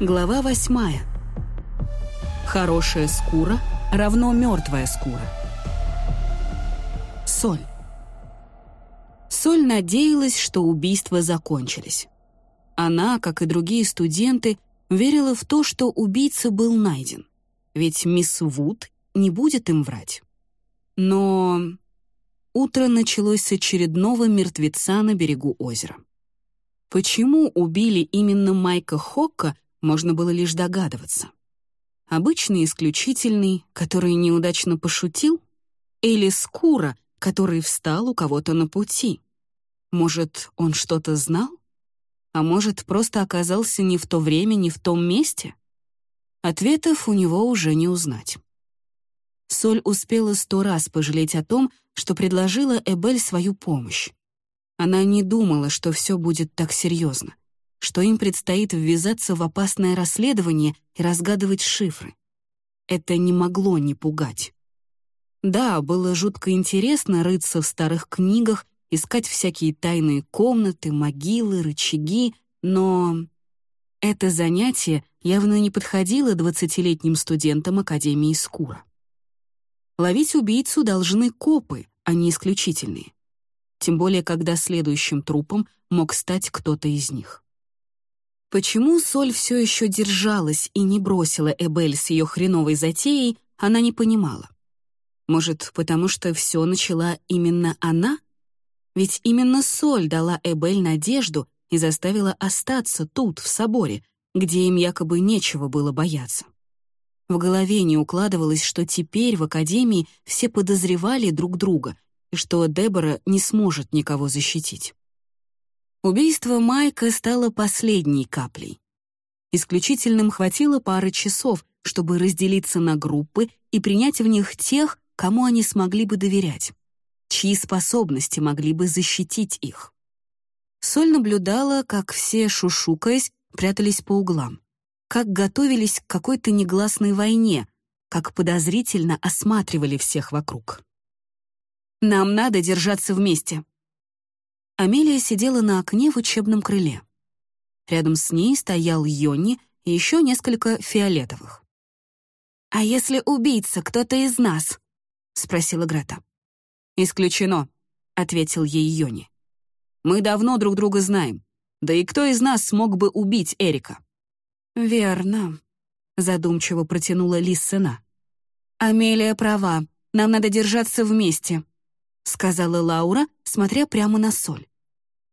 Глава восьмая. Хорошая скура равно мертвая скура. Соль. Соль надеялась, что убийства закончились. Она, как и другие студенты, верила в то, что убийца был найден. Ведь мисс Вуд не будет им врать. Но утро началось с очередного мертвеца на берегу озера. Почему убили именно Майка Хокка, можно было лишь догадываться. Обычный исключительный, который неудачно пошутил? Или скура, который встал у кого-то на пути? Может, он что-то знал? А может, просто оказался не в то время, не в том месте? Ответов у него уже не узнать. Соль успела сто раз пожалеть о том, что предложила Эбель свою помощь. Она не думала, что все будет так серьезно что им предстоит ввязаться в опасное расследование и разгадывать шифры. Это не могло не пугать. Да, было жутко интересно рыться в старых книгах, искать всякие тайные комнаты, могилы, рычаги, но... Это занятие явно не подходило двадцатилетним студентам Академии Скура. Ловить убийцу должны копы, а не исключительные. Тем более, когда следующим трупом мог стать кто-то из них. Почему Соль все еще держалась и не бросила Эбель с ее хреновой затеей, она не понимала. Может, потому что все начала именно она? Ведь именно Соль дала Эбель надежду и заставила остаться тут, в соборе, где им якобы нечего было бояться. В голове не укладывалось, что теперь в Академии все подозревали друг друга и что Дебора не сможет никого защитить. Убийство Майка стало последней каплей. Исключительным хватило пары часов, чтобы разделиться на группы и принять в них тех, кому они смогли бы доверять, чьи способности могли бы защитить их. Соль наблюдала, как все, шушукаясь, прятались по углам, как готовились к какой-то негласной войне, как подозрительно осматривали всех вокруг. «Нам надо держаться вместе», Амелия сидела на окне в учебном крыле. Рядом с ней стоял Йонни и еще несколько фиолетовых. «А если убийца кто-то из нас?» — спросила Грета. «Исключено», — ответил ей Йони. «Мы давно друг друга знаем. Да и кто из нас смог бы убить Эрика?» «Верно», — задумчиво протянула Лиссена. «Амелия права. Нам надо держаться вместе», — сказала Лаура, смотря прямо на соль.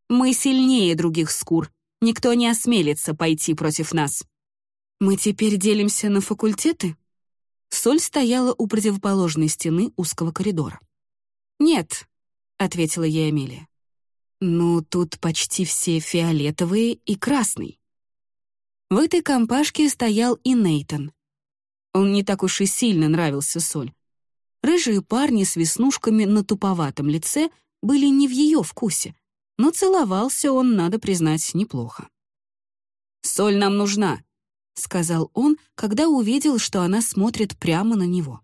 Мы сильнее других скур. Никто не осмелится пойти против нас. Мы теперь делимся на факультеты? Соль стояла у противоположной стены узкого коридора. «Нет», — ответила ей Амелия. «Ну, тут почти все фиолетовые и красный». В этой компашке стоял и Нейтон. Он не так уж и сильно нравился Соль. Рыжие парни с веснушками на туповатом лице были не в ее вкусе, но целовался он, надо признать, неплохо. «Соль нам нужна», — сказал он, когда увидел, что она смотрит прямо на него.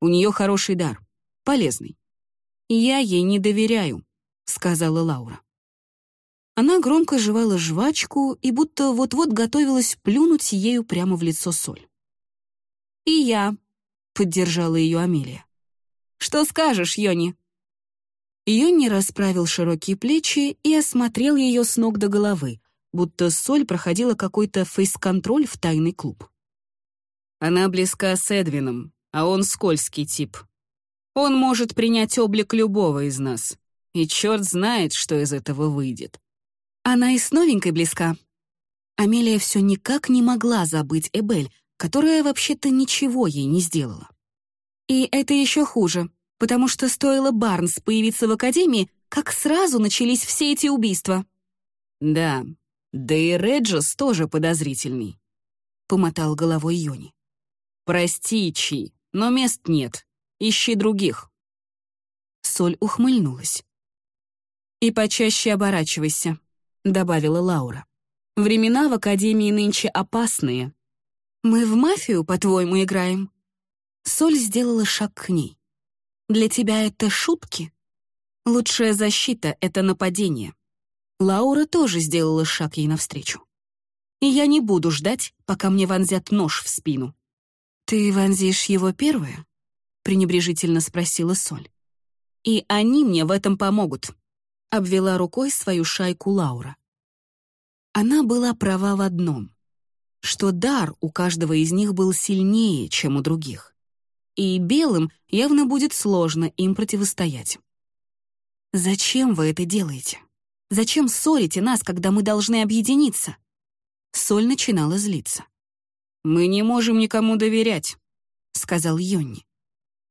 «У нее хороший дар, полезный». «Я ей не доверяю», — сказала Лаура. Она громко жевала жвачку и будто вот-вот готовилась плюнуть ею прямо в лицо соль. «И я», — поддержала ее Амелия. «Что скажешь, Йони?» Йонни расправил широкие плечи и осмотрел ее с ног до головы, будто Соль проходила какой-то фейс-контроль в тайный клуб. Она близка с Эдвином, а он скользкий тип. Он может принять облик любого из нас, и черт знает, что из этого выйдет. Она и с новенькой близка. Амелия все никак не могла забыть Эбель, которая вообще-то ничего ей не сделала. И это еще хуже потому что стоило Барнс появиться в Академии, как сразу начались все эти убийства. «Да, да и Реджес тоже подозрительный», — помотал головой Йони. «Прости, Чи, но мест нет. Ищи других». Соль ухмыльнулась. «И почаще оборачивайся», — добавила Лаура. «Времена в Академии нынче опасные». «Мы в мафию, по-твоему, играем?» Соль сделала шаг к ней. Для тебя это шутки? Лучшая защита — это нападение. Лаура тоже сделала шаг ей навстречу. и я не буду ждать, пока мне вонзят нож в спину». «Ты вонзишь его первое?» — пренебрежительно спросила Соль. «И они мне в этом помогут», — обвела рукой свою шайку Лаура. Она была права в одном, что дар у каждого из них был сильнее, чем у других. И белым явно будет сложно им противостоять. «Зачем вы это делаете? Зачем ссорите нас, когда мы должны объединиться?» Соль начинала злиться. «Мы не можем никому доверять», — сказал Йонни.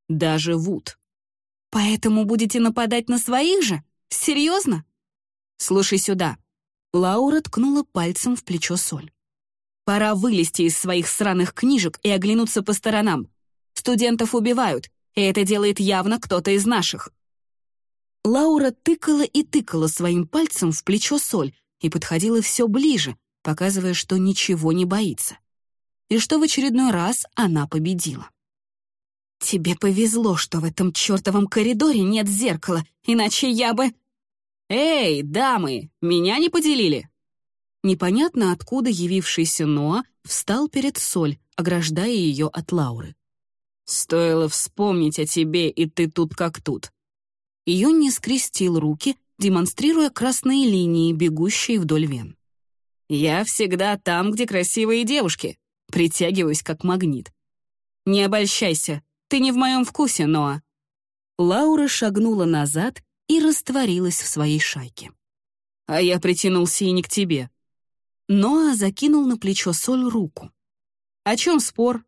«Даже Вуд». «Поэтому будете нападать на своих же? Серьезно?» «Слушай сюда». Лаура ткнула пальцем в плечо Соль. «Пора вылезти из своих сраных книжек и оглянуться по сторонам. Студентов убивают, и это делает явно кто-то из наших. Лаура тыкала и тыкала своим пальцем в плечо Соль и подходила все ближе, показывая, что ничего не боится. И что в очередной раз она победила. «Тебе повезло, что в этом чертовом коридоре нет зеркала, иначе я бы...» «Эй, дамы, меня не поделили!» Непонятно откуда явившийся Ноа встал перед Соль, ограждая ее от Лауры. «Стоило вспомнить о тебе, и ты тут как тут. Юнни скрестил руки, демонстрируя красные линии, бегущие вдоль вен. «Я всегда там, где красивые девушки. Притягиваюсь как магнит. Не обольщайся, ты не в моем вкусе, Ноа». Лаура шагнула назад и растворилась в своей шайке. «А я притянулся и не к тебе». Ноа закинул на плечо Соль руку. «О чем спор?»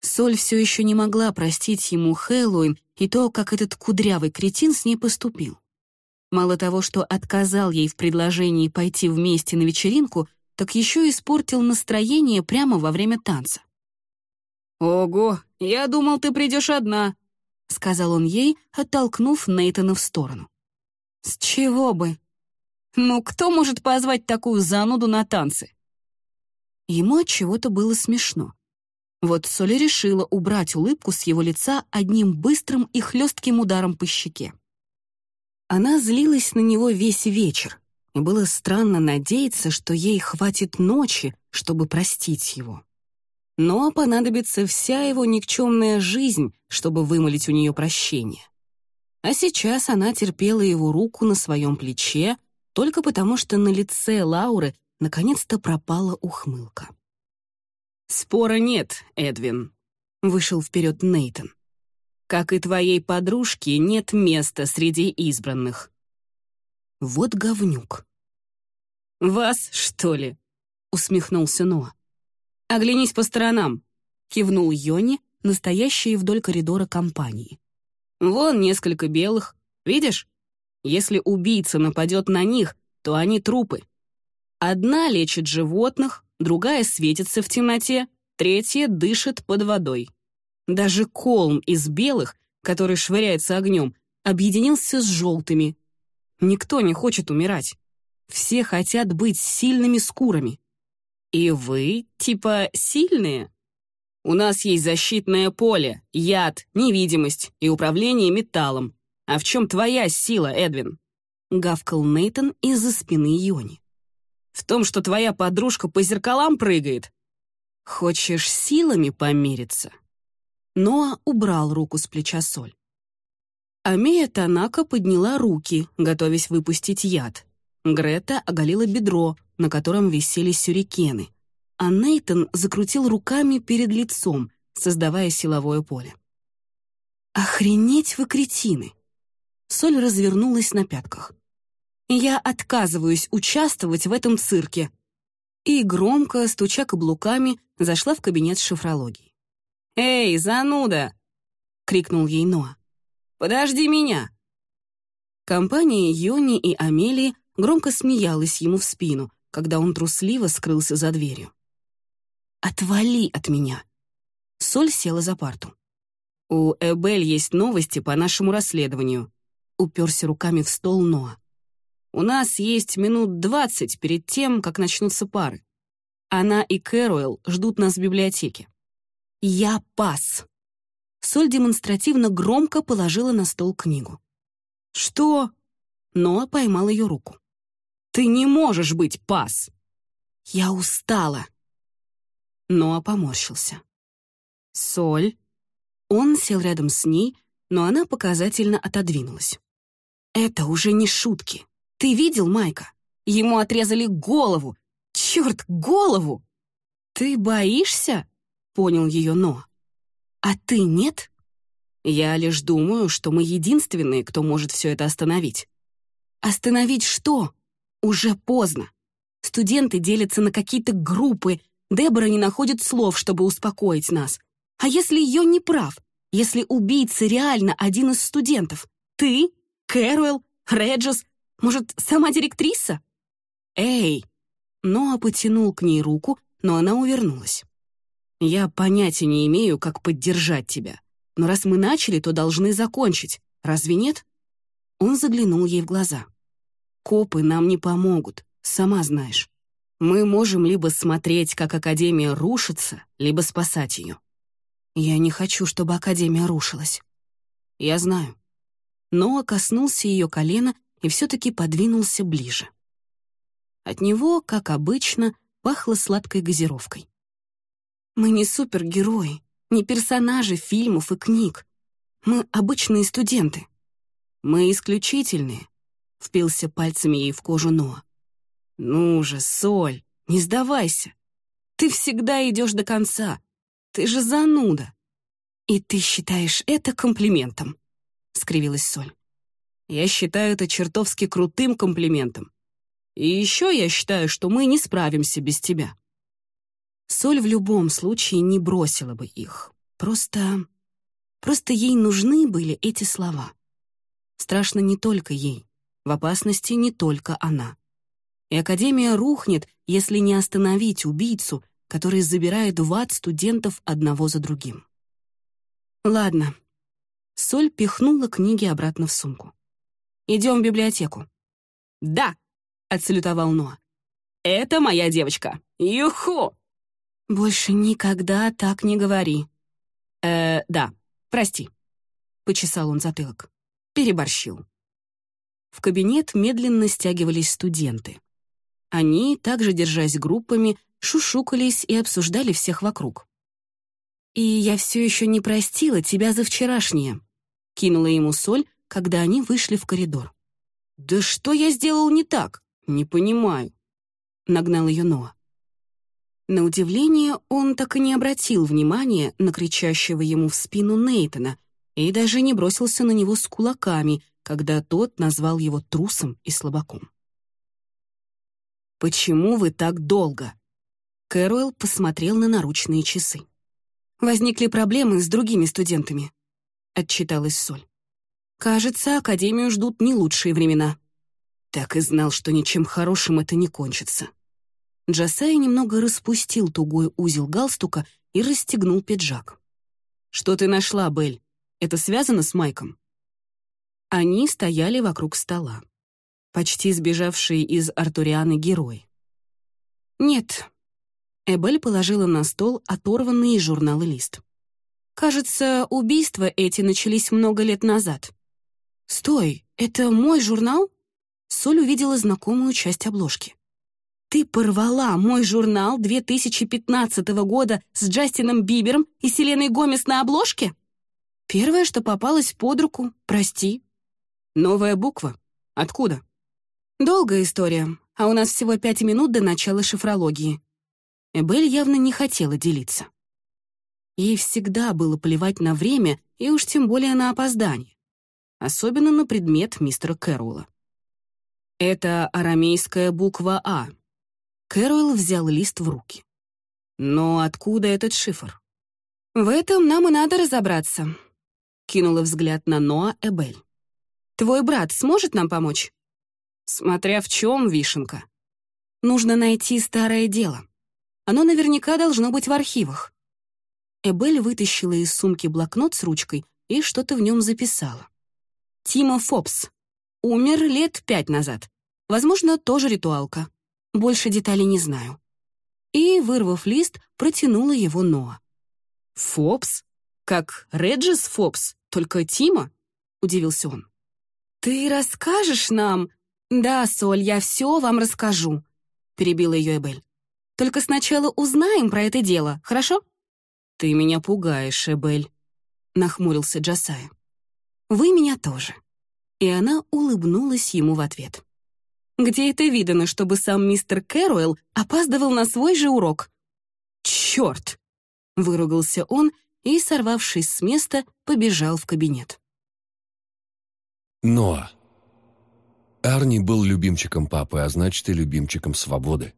Соль все еще не могла простить ему Хэллоуин и то, как этот кудрявый кретин с ней поступил. Мало того, что отказал ей в предложении пойти вместе на вечеринку, так еще испортил настроение прямо во время танца. «Ого, я думал, ты придешь одна», — сказал он ей, оттолкнув Нейтана в сторону. «С чего бы? Ну, кто может позвать такую зануду на танцы?» Ему от чего-то было смешно. Вот Соли решила убрать улыбку с его лица одним быстрым и хлестким ударом по щеке. Она злилась на него весь вечер, и было странно надеяться, что ей хватит ночи, чтобы простить его. Но понадобится вся его никчемная жизнь, чтобы вымолить у нее прощение. А сейчас она терпела его руку на своем плече только потому, что на лице Лауры наконец-то пропала ухмылка. «Спора нет, Эдвин», — вышел вперед Нейтон. «Как и твоей подружке, нет места среди избранных». «Вот говнюк». «Вас, что ли?» — усмехнулся Ноа. «Оглянись по сторонам», — кивнул Йони, настоящие вдоль коридора компании. «Вон несколько белых. Видишь? Если убийца нападет на них, то они трупы. Одна лечит животных, другая светится в темноте, третья дышит под водой. Даже колм из белых, который швыряется огнем, объединился с желтыми. Никто не хочет умирать. Все хотят быть сильными скурами. И вы, типа, сильные? У нас есть защитное поле, яд, невидимость и управление металлом. А в чем твоя сила, Эдвин?» Гавкал Нейтон из-за спины Йони. В том, что твоя подружка по зеркалам прыгает? Хочешь силами помириться?» Ноа убрал руку с плеча Соль. Амея Танака подняла руки, готовясь выпустить яд. Грета оголила бедро, на котором висели сюрикены, а Нейтон закрутил руками перед лицом, создавая силовое поле. «Охренеть вы, кретины!» Соль развернулась на пятках. Я отказываюсь участвовать в этом цирке». И громко, стуча каблуками, зашла в кабинет шифрологии. «Эй, зануда!» — крикнул ей Ноа. «Подожди меня!» Компания Йони и Амелии громко смеялась ему в спину, когда он трусливо скрылся за дверью. «Отвали от меня!» Соль села за парту. «У Эбель есть новости по нашему расследованию», — уперся руками в стол Ноа. У нас есть минут двадцать перед тем, как начнутся пары. Она и Кэруэлл ждут нас в библиотеке. Я пас. Соль демонстративно громко положила на стол книгу. «Что?» Ноа поймал ее руку. «Ты не можешь быть пас!» «Я устала». Ноа поморщился. «Соль?» Он сел рядом с ней, но она показательно отодвинулась. «Это уже не шутки. Ты видел Майка? Ему отрезали голову. Черт, голову!» «Ты боишься?» — понял ее Но. «А ты нет?» «Я лишь думаю, что мы единственные, кто может все это остановить». «Остановить что? Уже поздно. Студенты делятся на какие-то группы, Дебора не находит слов, чтобы успокоить нас. А если ее не прав? Если убийца реально один из студентов? Ты? Кэруэлл? Реджес? Может, сама директриса? Эй! Ноа потянул к ней руку, но она увернулась. «Я понятия не имею, как поддержать тебя. Но раз мы начали, то должны закончить. Разве нет?» Он заглянул ей в глаза. «Копы нам не помогут, сама знаешь. Мы можем либо смотреть, как Академия рушится, либо спасать ее. Я не хочу, чтобы Академия рушилась. Я знаю. Ноа коснулся ее колена и все-таки подвинулся ближе. От него, как обычно, пахло сладкой газировкой. Мы не супергерои, не персонажи фильмов и книг. Мы обычные студенты. Мы исключительные, впился пальцами ей в кожу Ноа. «Ну же, Соль, не сдавайся. Ты всегда идешь до конца. Ты же зануда». «И ты считаешь это комплиментом?» — скривилась Соль. «Я считаю это чертовски крутым комплиментом. И еще я считаю, что мы не справимся без тебя». Соль в любом случае не бросила бы их. Просто... Просто ей нужны были эти слова. Страшно не только ей. В опасности не только она и Академия рухнет, если не остановить убийцу, который забирает в ад студентов одного за другим. Ладно. Соль пихнула книги обратно в сумку. «Идем в библиотеку». «Да!» — отсалютовал Ноа. «Это моя девочка! Юху!» «Больше никогда так не говори». «Э, да, прости», — почесал он затылок. Переборщил. В кабинет медленно стягивались студенты. Они, также держась группами, шушукались и обсуждали всех вокруг. «И я все еще не простила тебя за вчерашнее», — кинула ему соль, когда они вышли в коридор. «Да что я сделал не так? Не понимаю», — нагнал ее Ноа. На удивление, он так и не обратил внимания на кричащего ему в спину Нейтона и даже не бросился на него с кулаками, когда тот назвал его трусом и слабаком. «Почему вы так долго?» Кэруэлл посмотрел на наручные часы. «Возникли проблемы с другими студентами», — отчиталась Соль. «Кажется, Академию ждут не лучшие времена». Так и знал, что ничем хорошим это не кончится. Джасай немного распустил тугой узел галстука и расстегнул пиджак. «Что ты нашла, Белль? Это связано с Майком?» Они стояли вокруг стола почти сбежавший из Артурианы герой. «Нет». Эбель положила на стол оторванный из журнала лист. «Кажется, убийства эти начались много лет назад». «Стой, это мой журнал?» Соль увидела знакомую часть обложки. «Ты порвала мой журнал 2015 года с Джастином Бибером и Селеной Гомес на обложке?» «Первое, что попалось под руку, прости». «Новая буква? Откуда?» Долгая история, а у нас всего пять минут до начала шифрологии. Эбель явно не хотела делиться. Ей всегда было плевать на время и уж тем более на опоздание. Особенно на предмет мистера Кэруэлла. Это арамейская буква «А». Кэруэлл взял лист в руки. Но откуда этот шифр? В этом нам и надо разобраться. Кинула взгляд на Ноа Эбель. Твой брат сможет нам помочь? Смотря в чем вишенка. Нужно найти старое дело. Оно наверняка должно быть в архивах. Эбель вытащила из сумки блокнот с ручкой и что-то в нем записала. Тима Фобс. Умер лет пять назад. Возможно, тоже ритуалка. Больше деталей не знаю. И, вырвав лист, протянула его Ноа. «Фобс? Как Реджис Фобс, только Тима?» — удивился он. «Ты расскажешь нам?» «Да, Соль, я все вам расскажу», — перебила ее Эбель. Только сначала узнаем про это дело, хорошо?» «Ты меня пугаешь, Эбель», — нахмурился Джасая. «Вы меня тоже». И она улыбнулась ему в ответ. «Где это видано, чтобы сам мистер Кэруэлл опаздывал на свой же урок?» «Черт!» — выругался он и, сорвавшись с места, побежал в кабинет. Ноа. Арни был любимчиком папы, а значит и любимчиком свободы.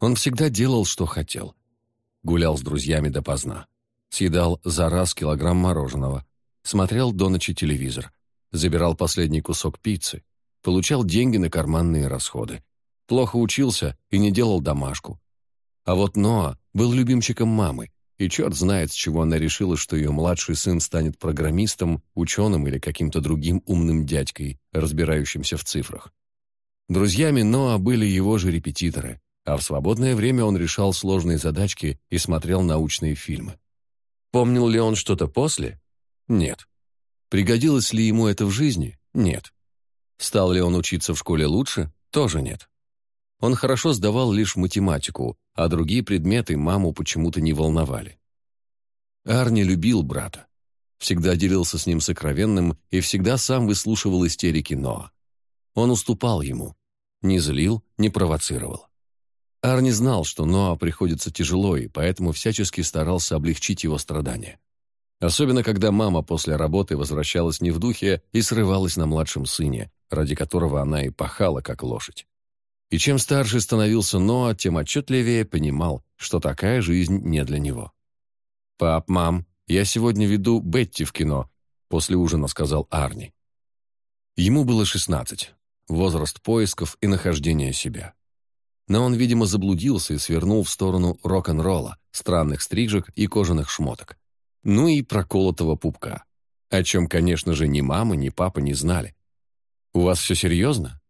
Он всегда делал, что хотел. Гулял с друзьями допоздна. Съедал за раз килограмм мороженого. Смотрел до ночи телевизор. Забирал последний кусок пиццы. Получал деньги на карманные расходы. Плохо учился и не делал домашку. А вот Ноа был любимчиком мамы, и черт знает, с чего она решила, что ее младший сын станет программистом, ученым или каким-то другим умным дядькой, разбирающимся в цифрах. Друзьями Ноа были его же репетиторы, а в свободное время он решал сложные задачки и смотрел научные фильмы. Помнил ли он что-то после? Нет. Пригодилось ли ему это в жизни? Нет. Стал ли он учиться в школе лучше? Тоже нет. Он хорошо сдавал лишь математику, а другие предметы маму почему-то не волновали. Арни любил брата. Всегда делился с ним сокровенным и всегда сам выслушивал истерики Ноа. Он уступал ему. Не злил, не провоцировал. Арни знал, что Ноа приходится тяжело, и поэтому всячески старался облегчить его страдания. Особенно, когда мама после работы возвращалась не в духе и срывалась на младшем сыне, ради которого она и пахала, как лошадь. И чем старше становился Ноа, тем отчетливее понимал, что такая жизнь не для него. «Пап, мам, я сегодня веду Бетти в кино», — после ужина сказал Арни. Ему было шестнадцать, возраст поисков и нахождения себя но он, видимо, заблудился и свернул в сторону рок-н-ролла, странных стрижек и кожаных шмоток. Ну и проколотого пупка, о чем, конечно же, ни мама, ни папа не знали. «У вас все серьезно?»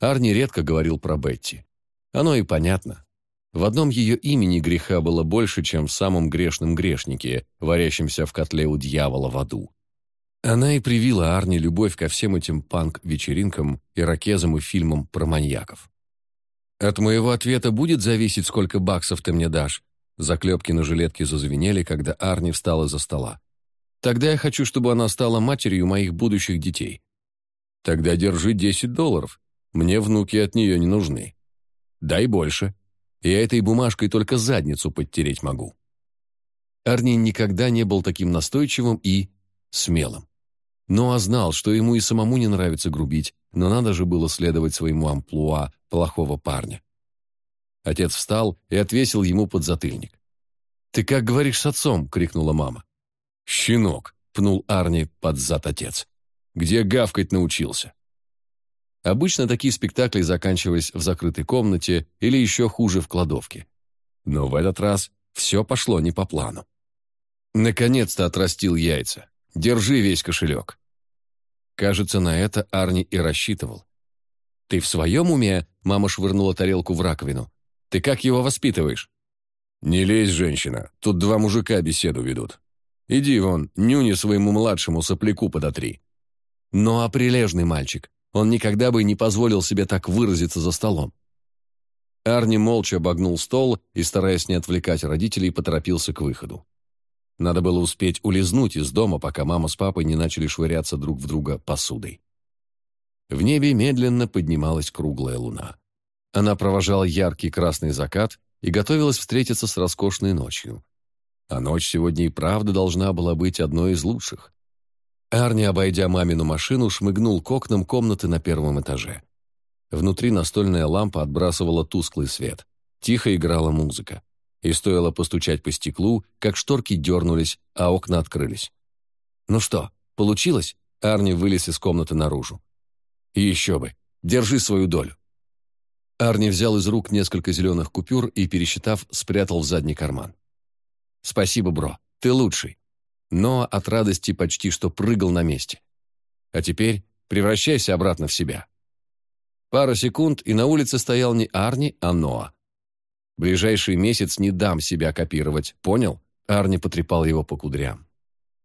Арни редко говорил про Бетти. Оно и понятно. В одном ее имени греха было больше, чем в самом грешном грешнике, варящемся в котле у дьявола в аду. Она и привила Арни любовь ко всем этим панк-вечеринкам, ирокезам и фильмам про маньяков. «От моего ответа будет зависеть, сколько баксов ты мне дашь?» Заклепки на жилетке зазвенели, когда Арни встала из-за стола. «Тогда я хочу, чтобы она стала матерью моих будущих детей». «Тогда держи 10 долларов. Мне внуки от нее не нужны». «Дай больше. Я этой бумажкой только задницу подтереть могу». Арни никогда не был таким настойчивым и смелым. Ноа знал, что ему и самому не нравится грубить, но надо же было следовать своему амплуа плохого парня. Отец встал и отвесил ему подзатыльник. «Ты как говоришь с отцом?» — крикнула мама. «Щенок!» — пнул Арни под зад отец. «Где гавкать научился?» Обычно такие спектакли заканчивались в закрытой комнате или еще хуже в кладовке. Но в этот раз все пошло не по плану. Наконец-то отрастил яйца. Держи весь кошелек. Кажется, на это Арни и рассчитывал. «Ты в своем уме?» — мама швырнула тарелку в раковину. «Ты как его воспитываешь?» «Не лезь, женщина, тут два мужика беседу ведут. Иди вон, нюни своему младшему сопляку подотри». «Ну а прилежный мальчик, он никогда бы не позволил себе так выразиться за столом». Арни молча обогнул стол и, стараясь не отвлекать родителей, поторопился к выходу. Надо было успеть улизнуть из дома, пока мама с папой не начали швыряться друг в друга посудой. В небе медленно поднималась круглая луна. Она провожала яркий красный закат и готовилась встретиться с роскошной ночью. А ночь сегодня и правда должна была быть одной из лучших. Арни, обойдя мамину машину, шмыгнул к окнам комнаты на первом этаже. Внутри настольная лампа отбрасывала тусклый свет. Тихо играла музыка и стоило постучать по стеклу, как шторки дернулись, а окна открылись. «Ну что, получилось?» Арни вылез из комнаты наружу. «Еще бы! Держи свою долю!» Арни взял из рук несколько зеленых купюр и, пересчитав, спрятал в задний карман. «Спасибо, бро, ты лучший!» Но от радости почти что прыгал на месте. «А теперь превращайся обратно в себя!» Пара секунд, и на улице стоял не Арни, а Ноа. Ближайший месяц не дам себя копировать, понял?» Арни потрепал его по кудрям.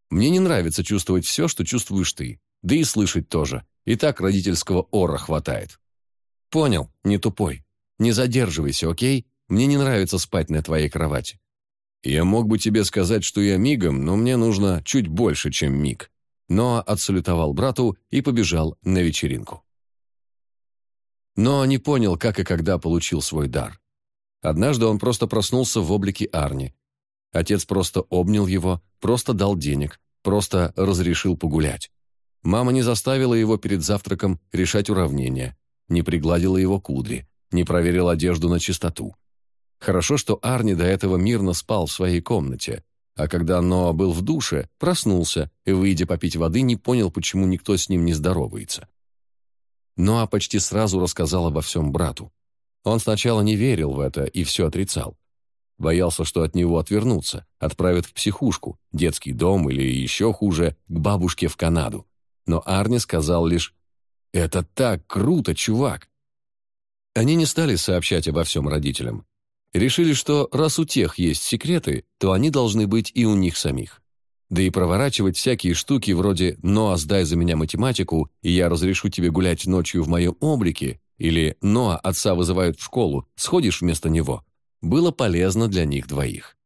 «Мне не нравится чувствовать все, что чувствуешь ты. Да и слышать тоже. И так родительского ора хватает». «Понял, не тупой. Не задерживайся, окей? Мне не нравится спать на твоей кровати». «Я мог бы тебе сказать, что я мигом, но мне нужно чуть больше, чем миг». Ноа отсалютовал брату и побежал на вечеринку. Но не понял, как и когда получил свой дар. Однажды он просто проснулся в облике Арни. Отец просто обнял его, просто дал денег, просто разрешил погулять. Мама не заставила его перед завтраком решать уравнения, не пригладила его кудри, не проверила одежду на чистоту. Хорошо, что Арни до этого мирно спал в своей комнате, а когда Ноа был в душе, проснулся и, выйдя попить воды, не понял, почему никто с ним не здоровается. Ноа почти сразу рассказал обо всем брату. Он сначала не верил в это и все отрицал. Боялся, что от него отвернутся, отправят в психушку, детский дом или еще хуже, к бабушке в Канаду. Но Арни сказал лишь «Это так круто, чувак!». Они не стали сообщать обо всем родителям. Решили, что раз у тех есть секреты, то они должны быть и у них самих. Да и проворачивать всякие штуки вроде «Ноа, сдай за меня математику, и я разрешу тебе гулять ночью в моем облике» или «Ноа, отца вызывают в школу, сходишь вместо него» было полезно для них двоих.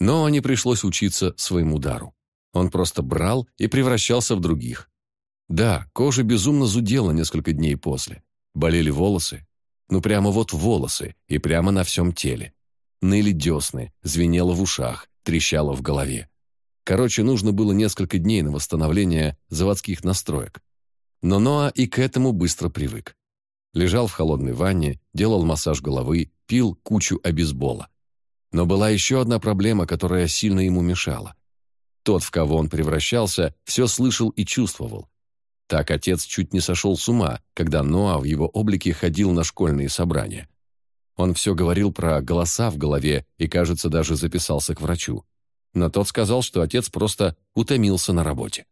Но не пришлось учиться своему дару. Он просто брал и превращался в других. Да, кожа безумно зудела несколько дней после. Болели волосы. Ну прямо вот волосы и прямо на всем теле. Ныли десны, звенело в ушах, трещало в голове. Короче, нужно было несколько дней на восстановление заводских настроек. Но Ноа и к этому быстро привык. Лежал в холодной ванне, делал массаж головы, пил кучу обезбола. Но была еще одна проблема, которая сильно ему мешала. Тот, в кого он превращался, все слышал и чувствовал. Так отец чуть не сошел с ума, когда Ноа в его облике ходил на школьные собрания. Он все говорил про голоса в голове и, кажется, даже записался к врачу. Но тот сказал, что отец просто утомился на работе.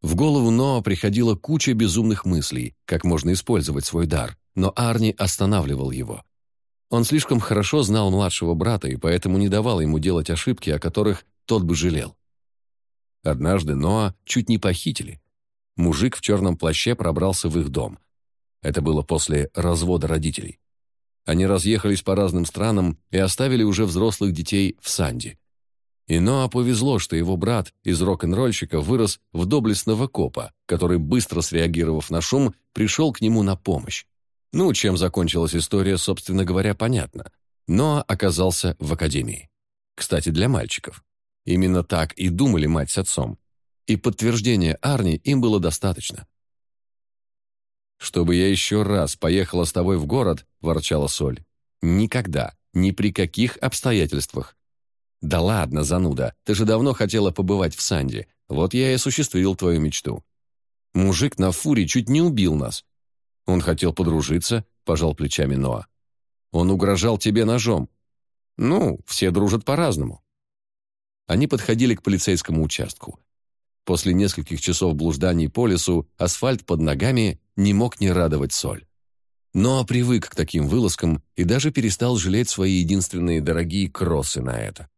В голову Ноа приходила куча безумных мыслей, как можно использовать свой дар, но Арни останавливал его. Он слишком хорошо знал младшего брата и поэтому не давал ему делать ошибки, о которых тот бы жалел. Однажды Ноа чуть не похитили. Мужик в черном плаще пробрался в их дом. Это было после развода родителей. Они разъехались по разным странам и оставили уже взрослых детей в Санди. И Ноа повезло, что его брат из рок-н-ролльщика вырос в доблестного копа, который, быстро среагировав на шум, пришел к нему на помощь. Ну, чем закончилась история, собственно говоря, понятно. Ноа оказался в академии. Кстати, для мальчиков. Именно так и думали мать с отцом. И подтверждения Арни им было достаточно. «Чтобы я еще раз поехала с тобой в город», – ворчала Соль. «Никогда, ни при каких обстоятельствах. «Да ладно, зануда, ты же давно хотела побывать в Санде. Вот я и осуществил твою мечту». «Мужик на фуре чуть не убил нас». «Он хотел подружиться», – пожал плечами Ноа. «Он угрожал тебе ножом». «Ну, все дружат по-разному». Они подходили к полицейскому участку. После нескольких часов блужданий по лесу асфальт под ногами не мог не радовать соль. Ноа привык к таким вылазкам и даже перестал жалеть свои единственные дорогие кроссы на это.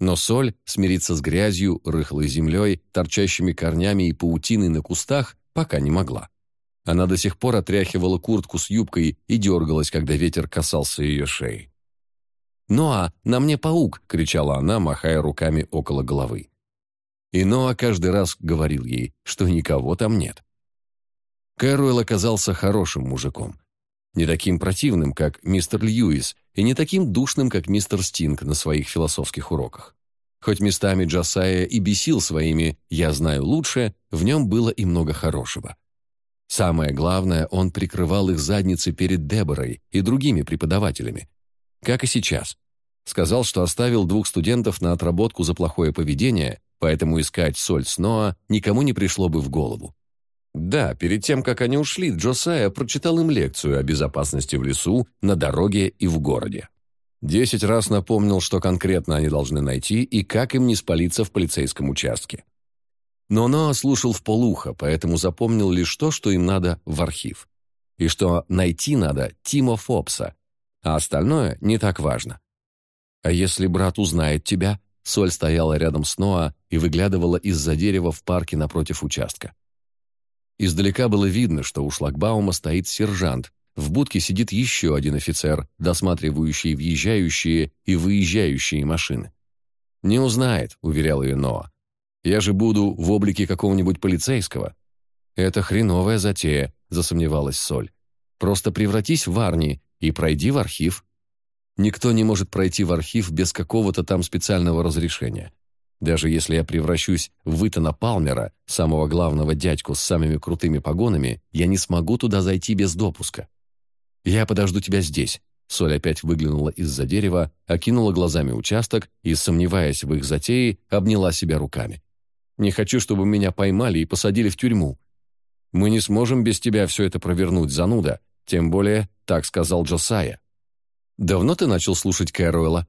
Но соль смириться с грязью, рыхлой землей, торчащими корнями и паутиной на кустах пока не могла. Она до сих пор отряхивала куртку с юбкой и дергалась, когда ветер касался ее шеи. «Ноа, на мне паук!» — кричала она, махая руками около головы. И Ноа каждый раз говорил ей, что никого там нет. Кэруэлл оказался хорошим мужиком. Не таким противным, как мистер Льюис, и не таким душным, как мистер Стинг на своих философских уроках. Хоть местами Джасая и бесил своими «я знаю лучше», в нем было и много хорошего. Самое главное, он прикрывал их задницы перед Деборой и другими преподавателями. Как и сейчас. Сказал, что оставил двух студентов на отработку за плохое поведение, поэтому искать соль с Ноа никому не пришло бы в голову. Да, перед тем, как они ушли, Джосайя прочитал им лекцию о безопасности в лесу, на дороге и в городе. Десять раз напомнил, что конкретно они должны найти и как им не спалиться в полицейском участке. Но Ноа слушал в полухо, поэтому запомнил лишь то, что им надо в архив. И что найти надо Тима Фопса, а остальное не так важно. «А если брат узнает тебя?» Соль стояла рядом с Ноа и выглядывала из-за дерева в парке напротив участка. Издалека было видно, что у шлагбаума стоит сержант, в будке сидит еще один офицер, досматривающий въезжающие и выезжающие машины. «Не узнает», — уверял ее Ноа. «Я же буду в облике какого-нибудь полицейского». «Это хреновая затея», — засомневалась Соль. «Просто превратись в Арни и пройди в архив». Никто не может пройти в архив без какого-то там специального разрешения. Даже если я превращусь в Итана Палмера, самого главного дядьку с самыми крутыми погонами, я не смогу туда зайти без допуска. Я подожду тебя здесь. Соль опять выглянула из-за дерева, окинула глазами участок и, сомневаясь в их затее, обняла себя руками. «Не хочу, чтобы меня поймали и посадили в тюрьму. Мы не сможем без тебя все это провернуть, зануда, тем более, так сказал Джосая. Давно ты начал слушать Кэруэла?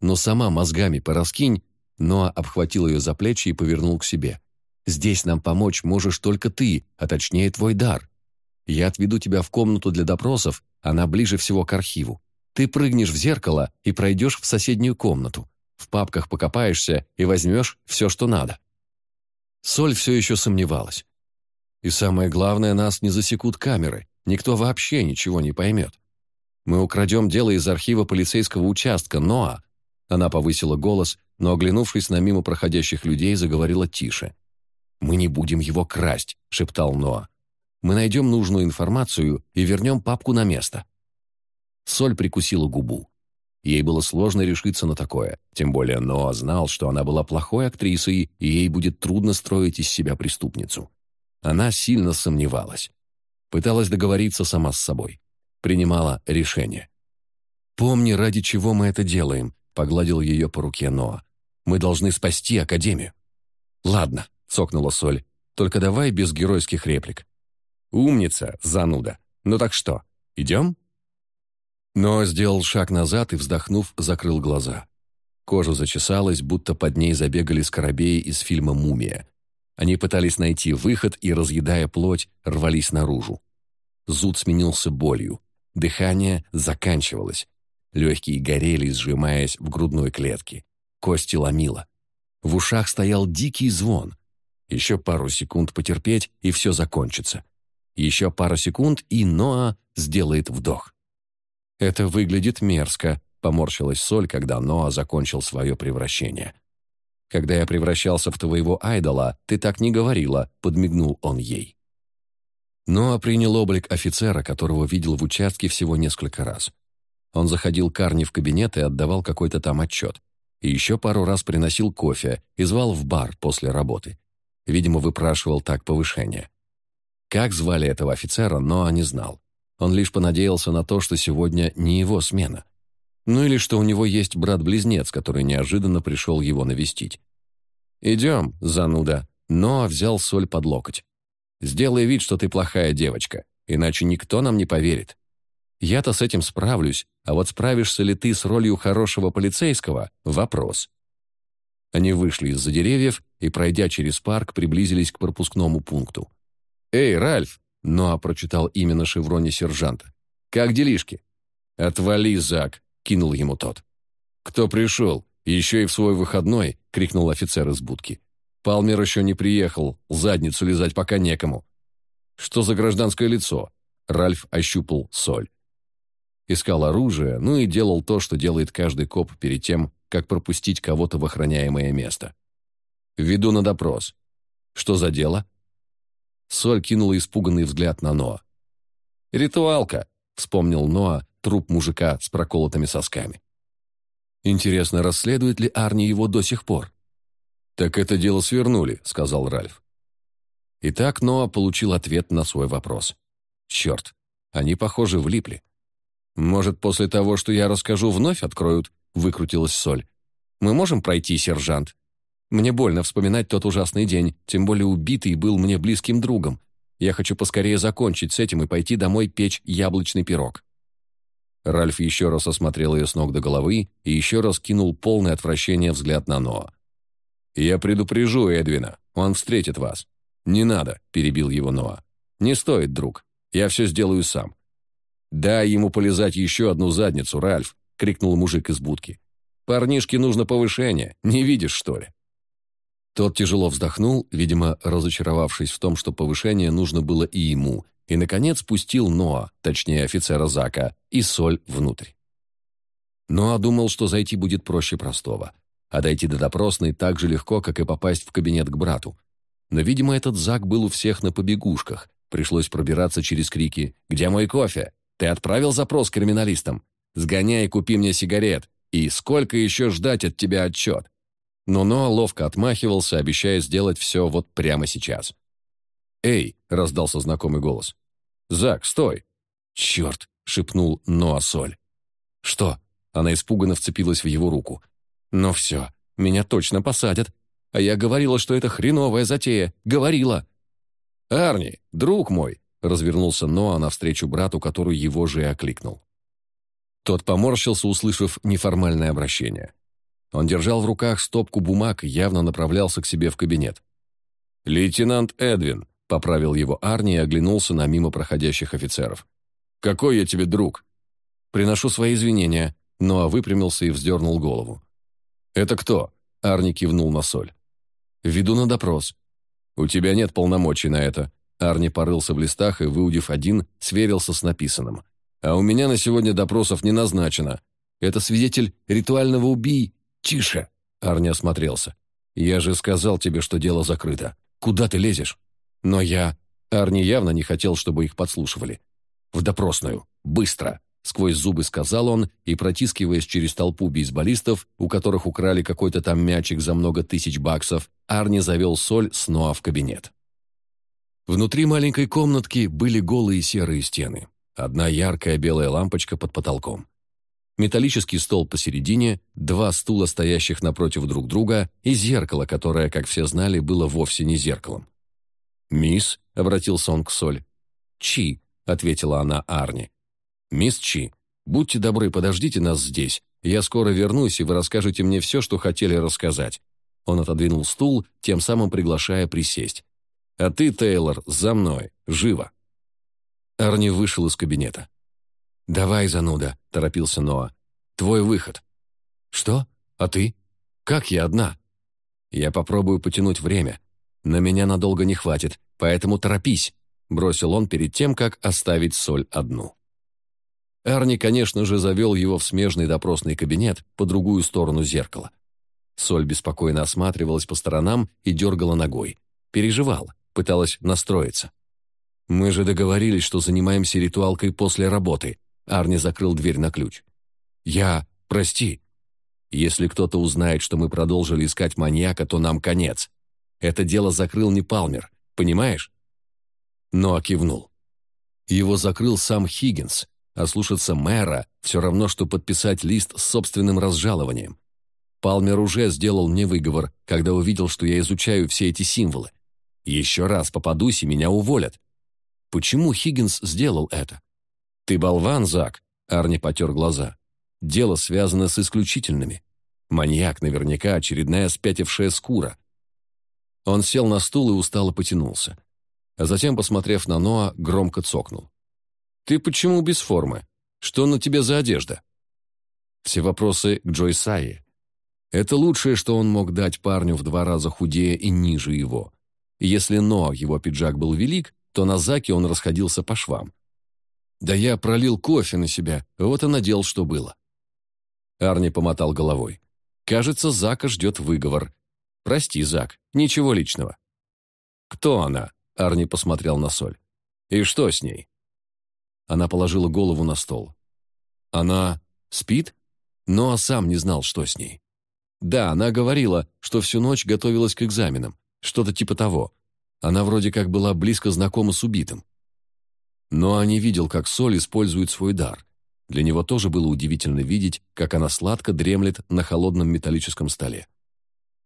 Но сама мозгами пораскинь Ноа обхватил ее за плечи и повернул к себе. «Здесь нам помочь можешь только ты, а точнее твой дар. Я отведу тебя в комнату для допросов, она ближе всего к архиву. Ты прыгнешь в зеркало и пройдешь в соседнюю комнату. В папках покопаешься и возьмешь все, что надо». Соль все еще сомневалась. «И самое главное, нас не засекут камеры. Никто вообще ничего не поймет. Мы украдем дело из архива полицейского участка, Ноа, она повысила голос, но, оглянувшись на мимо проходящих людей, заговорила тише. «Мы не будем его красть», — шептал Ноа. «Мы найдем нужную информацию и вернем папку на место». Соль прикусила губу. Ей было сложно решиться на такое, тем более Ноа знал, что она была плохой актрисой, и ей будет трудно строить из себя преступницу. Она сильно сомневалась. Пыталась договориться сама с собой. Принимала решение. «Помни, ради чего мы это делаем», Погладил ее по руке Ноа. «Мы должны спасти Академию». «Ладно», — цокнула Соль. «Только давай без геройских реплик». «Умница, зануда. Ну так что, идем?» Но сделал шаг назад и, вздохнув, закрыл глаза. Кожа зачесалась, будто под ней забегали скоробеи из фильма «Мумия». Они пытались найти выход и, разъедая плоть, рвались наружу. Зуд сменился болью. Дыхание заканчивалось. Легкие горели, сжимаясь в грудной клетке. Кости ломило. В ушах стоял дикий звон. Еще пару секунд потерпеть, и все закончится. Еще пару секунд, и Ноа сделает вдох. «Это выглядит мерзко», — поморщилась Соль, когда Ноа закончил свое превращение. «Когда я превращался в твоего айдола, ты так не говорила», — подмигнул он ей. Ноа принял облик офицера, которого видел в участке всего несколько раз. Он заходил к Арни в кабинет и отдавал какой-то там отчет. И еще пару раз приносил кофе и звал в бар после работы. Видимо, выпрашивал так повышение. Как звали этого офицера, но не знал. Он лишь понадеялся на то, что сегодня не его смена. Ну или что у него есть брат-близнец, который неожиданно пришел его навестить. «Идем, зануда», но взял соль под локоть. «Сделай вид, что ты плохая девочка, иначе никто нам не поверит». Я-то с этим справлюсь, а вот справишься ли ты с ролью хорошего полицейского – вопрос. Они вышли из-за деревьев и, пройдя через парк, приблизились к пропускному пункту. «Эй, Ральф!» – Ноа прочитал имя на шевроне сержанта. «Как делишки?» «Отвали, Зак!» – кинул ему тот. «Кто пришел? Еще и в свой выходной!» – крикнул офицер из будки. «Палмер еще не приехал, задницу лизать пока некому». «Что за гражданское лицо?» Ральф ощупал соль искал оружие, ну и делал то, что делает каждый коп перед тем, как пропустить кого-то в охраняемое место. Веду на допрос. Что за дело? Соль кинула испуганный взгляд на Ноа. «Ритуалка», — вспомнил Ноа труп мужика с проколотыми сосками. «Интересно, расследует ли Арни его до сих пор?» «Так это дело свернули», — сказал Ральф. Итак, Ноа получил ответ на свой вопрос. «Черт, они, похоже, влипли. «Может, после того, что я расскажу, вновь откроют?» — выкрутилась Соль. «Мы можем пройти, сержант?» «Мне больно вспоминать тот ужасный день, тем более убитый был мне близким другом. Я хочу поскорее закончить с этим и пойти домой печь яблочный пирог». Ральф еще раз осмотрел ее с ног до головы и еще раз кинул полное отвращение взгляд на Ноа. «Я предупрежу Эдвина, он встретит вас». «Не надо», — перебил его Ноа. «Не стоит, друг. Я все сделаю сам. «Дай ему полезать еще одну задницу, Ральф!» — крикнул мужик из будки. «Парнишке нужно повышение, не видишь, что ли?» Тот тяжело вздохнул, видимо, разочаровавшись в том, что повышение нужно было и ему, и, наконец, пустил Ноа, точнее офицера Зака, и соль внутрь. Ноа думал, что зайти будет проще простого, а дойти до допросной так же легко, как и попасть в кабинет к брату. Но, видимо, этот Зак был у всех на побегушках, пришлось пробираться через крики «Где мой кофе? Ты отправил запрос криминалистам? Сгоняй и купи мне сигарет, и сколько еще ждать от тебя отчет?» Но Ноа ловко отмахивался, обещая сделать все вот прямо сейчас. «Эй!» — раздался знакомый голос. «Зак, стой!» «Черт!» — шепнул Ноа Соль. «Что?» — она испуганно вцепилась в его руку. «Ну все, меня точно посадят. А я говорила, что это хреновая затея. Говорила!» «Арни, друг мой!» — развернулся Ноа навстречу брату, который его же и окликнул. Тот поморщился, услышав неформальное обращение. Он держал в руках стопку бумаг и явно направлялся к себе в кабинет. «Лейтенант Эдвин», — поправил его Арни и оглянулся на мимо проходящих офицеров. «Какой я тебе друг?» «Приношу свои извинения», но выпрямился и вздернул голову. «Это кто?» — Арни кивнул на соль. «Веду на допрос». «У тебя нет полномочий на это». Арни порылся в листах и, выудив один, сверился с написанным. «А у меня на сегодня допросов не назначено. Это свидетель ритуального убий...» «Тише!» — Арни осмотрелся. «Я же сказал тебе, что дело закрыто. Куда ты лезешь?» «Но я...» Арни явно не хотел, чтобы их подслушивали. «В допросную. Быстро!» Сквозь зубы сказал он, и, протискиваясь через толпу бейсболистов, у которых украли какой-то там мячик за много тысяч баксов, Арни завел соль снова в кабинет. Внутри маленькой комнатки были голые серые стены. Одна яркая белая лампочка под потолком металлический стол посередине, два стула, стоящих напротив друг друга, и зеркало, которое, как все знали, было вовсе не зеркалом. «Мисс», — обратился он к Соль. «Чи», — ответила она Арни. «Мисс Чи, будьте добры, подождите нас здесь. Я скоро вернусь, и вы расскажете мне все, что хотели рассказать». Он отодвинул стул, тем самым приглашая присесть. «А ты, Тейлор, за мной, живо!» Арни вышел из кабинета. «Давай, зануда», — торопился Ноа. «Твой выход». «Что? А ты? Как я одна?» «Я попробую потянуть время. На меня надолго не хватит, поэтому торопись», — бросил он перед тем, как оставить соль одну. Арни, конечно же, завел его в смежный допросный кабинет по другую сторону зеркала. Соль беспокойно осматривалась по сторонам и дергала ногой. Переживала, пыталась настроиться. «Мы же договорились, что занимаемся ритуалкой после работы», Арни закрыл дверь на ключ. «Я... Прости. Если кто-то узнает, что мы продолжили искать маньяка, то нам конец. Это дело закрыл не Палмер, понимаешь?» Ноа кивнул. Его закрыл сам Хиггинс, а слушаться мэра все равно, что подписать лист с собственным разжалованием. Палмер уже сделал мне выговор, когда увидел, что я изучаю все эти символы. Еще раз попадусь, и меня уволят. Почему Хиггинс сделал это? «Ты болван, Зак!» — Арни потер глаза. «Дело связано с исключительными. Маньяк наверняка очередная спятившая скура». Он сел на стул и устало потянулся. А затем, посмотрев на Ноа, громко цокнул. «Ты почему без формы? Что на тебе за одежда?» Все вопросы к Джой Сайе. Это лучшее, что он мог дать парню в два раза худее и ниже его. Если Ноа, его пиджак был велик, то на Заке он расходился по швам. Да я пролил кофе на себя, вот и надел, что было. Арни помотал головой. Кажется, Зака ждет выговор. Прости, Зак, ничего личного. Кто она? Арни посмотрел на Соль. И что с ней? Она положила голову на стол. Она спит? Но а сам не знал, что с ней. Да, она говорила, что всю ночь готовилась к экзаменам. Что-то типа того. Она вроде как была близко знакома с убитым. Но не видел, как Соль использует свой дар. Для него тоже было удивительно видеть, как она сладко дремлет на холодном металлическом столе.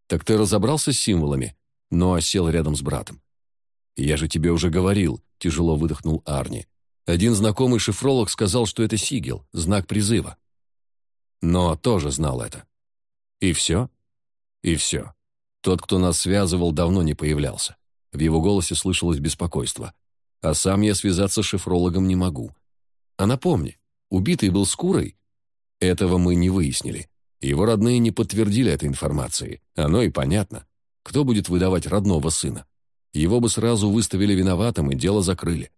«Так ты разобрался с символами?» Ноа сел рядом с братом. «Я же тебе уже говорил», — тяжело выдохнул Арни. «Один знакомый шифролог сказал, что это сигел, знак призыва». Но тоже знал это. «И все?» «И все. Тот, кто нас связывал, давно не появлялся». В его голосе слышалось беспокойство а сам я связаться с шифрологом не могу. А напомни, убитый был с курой? Этого мы не выяснили. Его родные не подтвердили этой информации. Оно и понятно. Кто будет выдавать родного сына? Его бы сразу выставили виноватым и дело закрыли.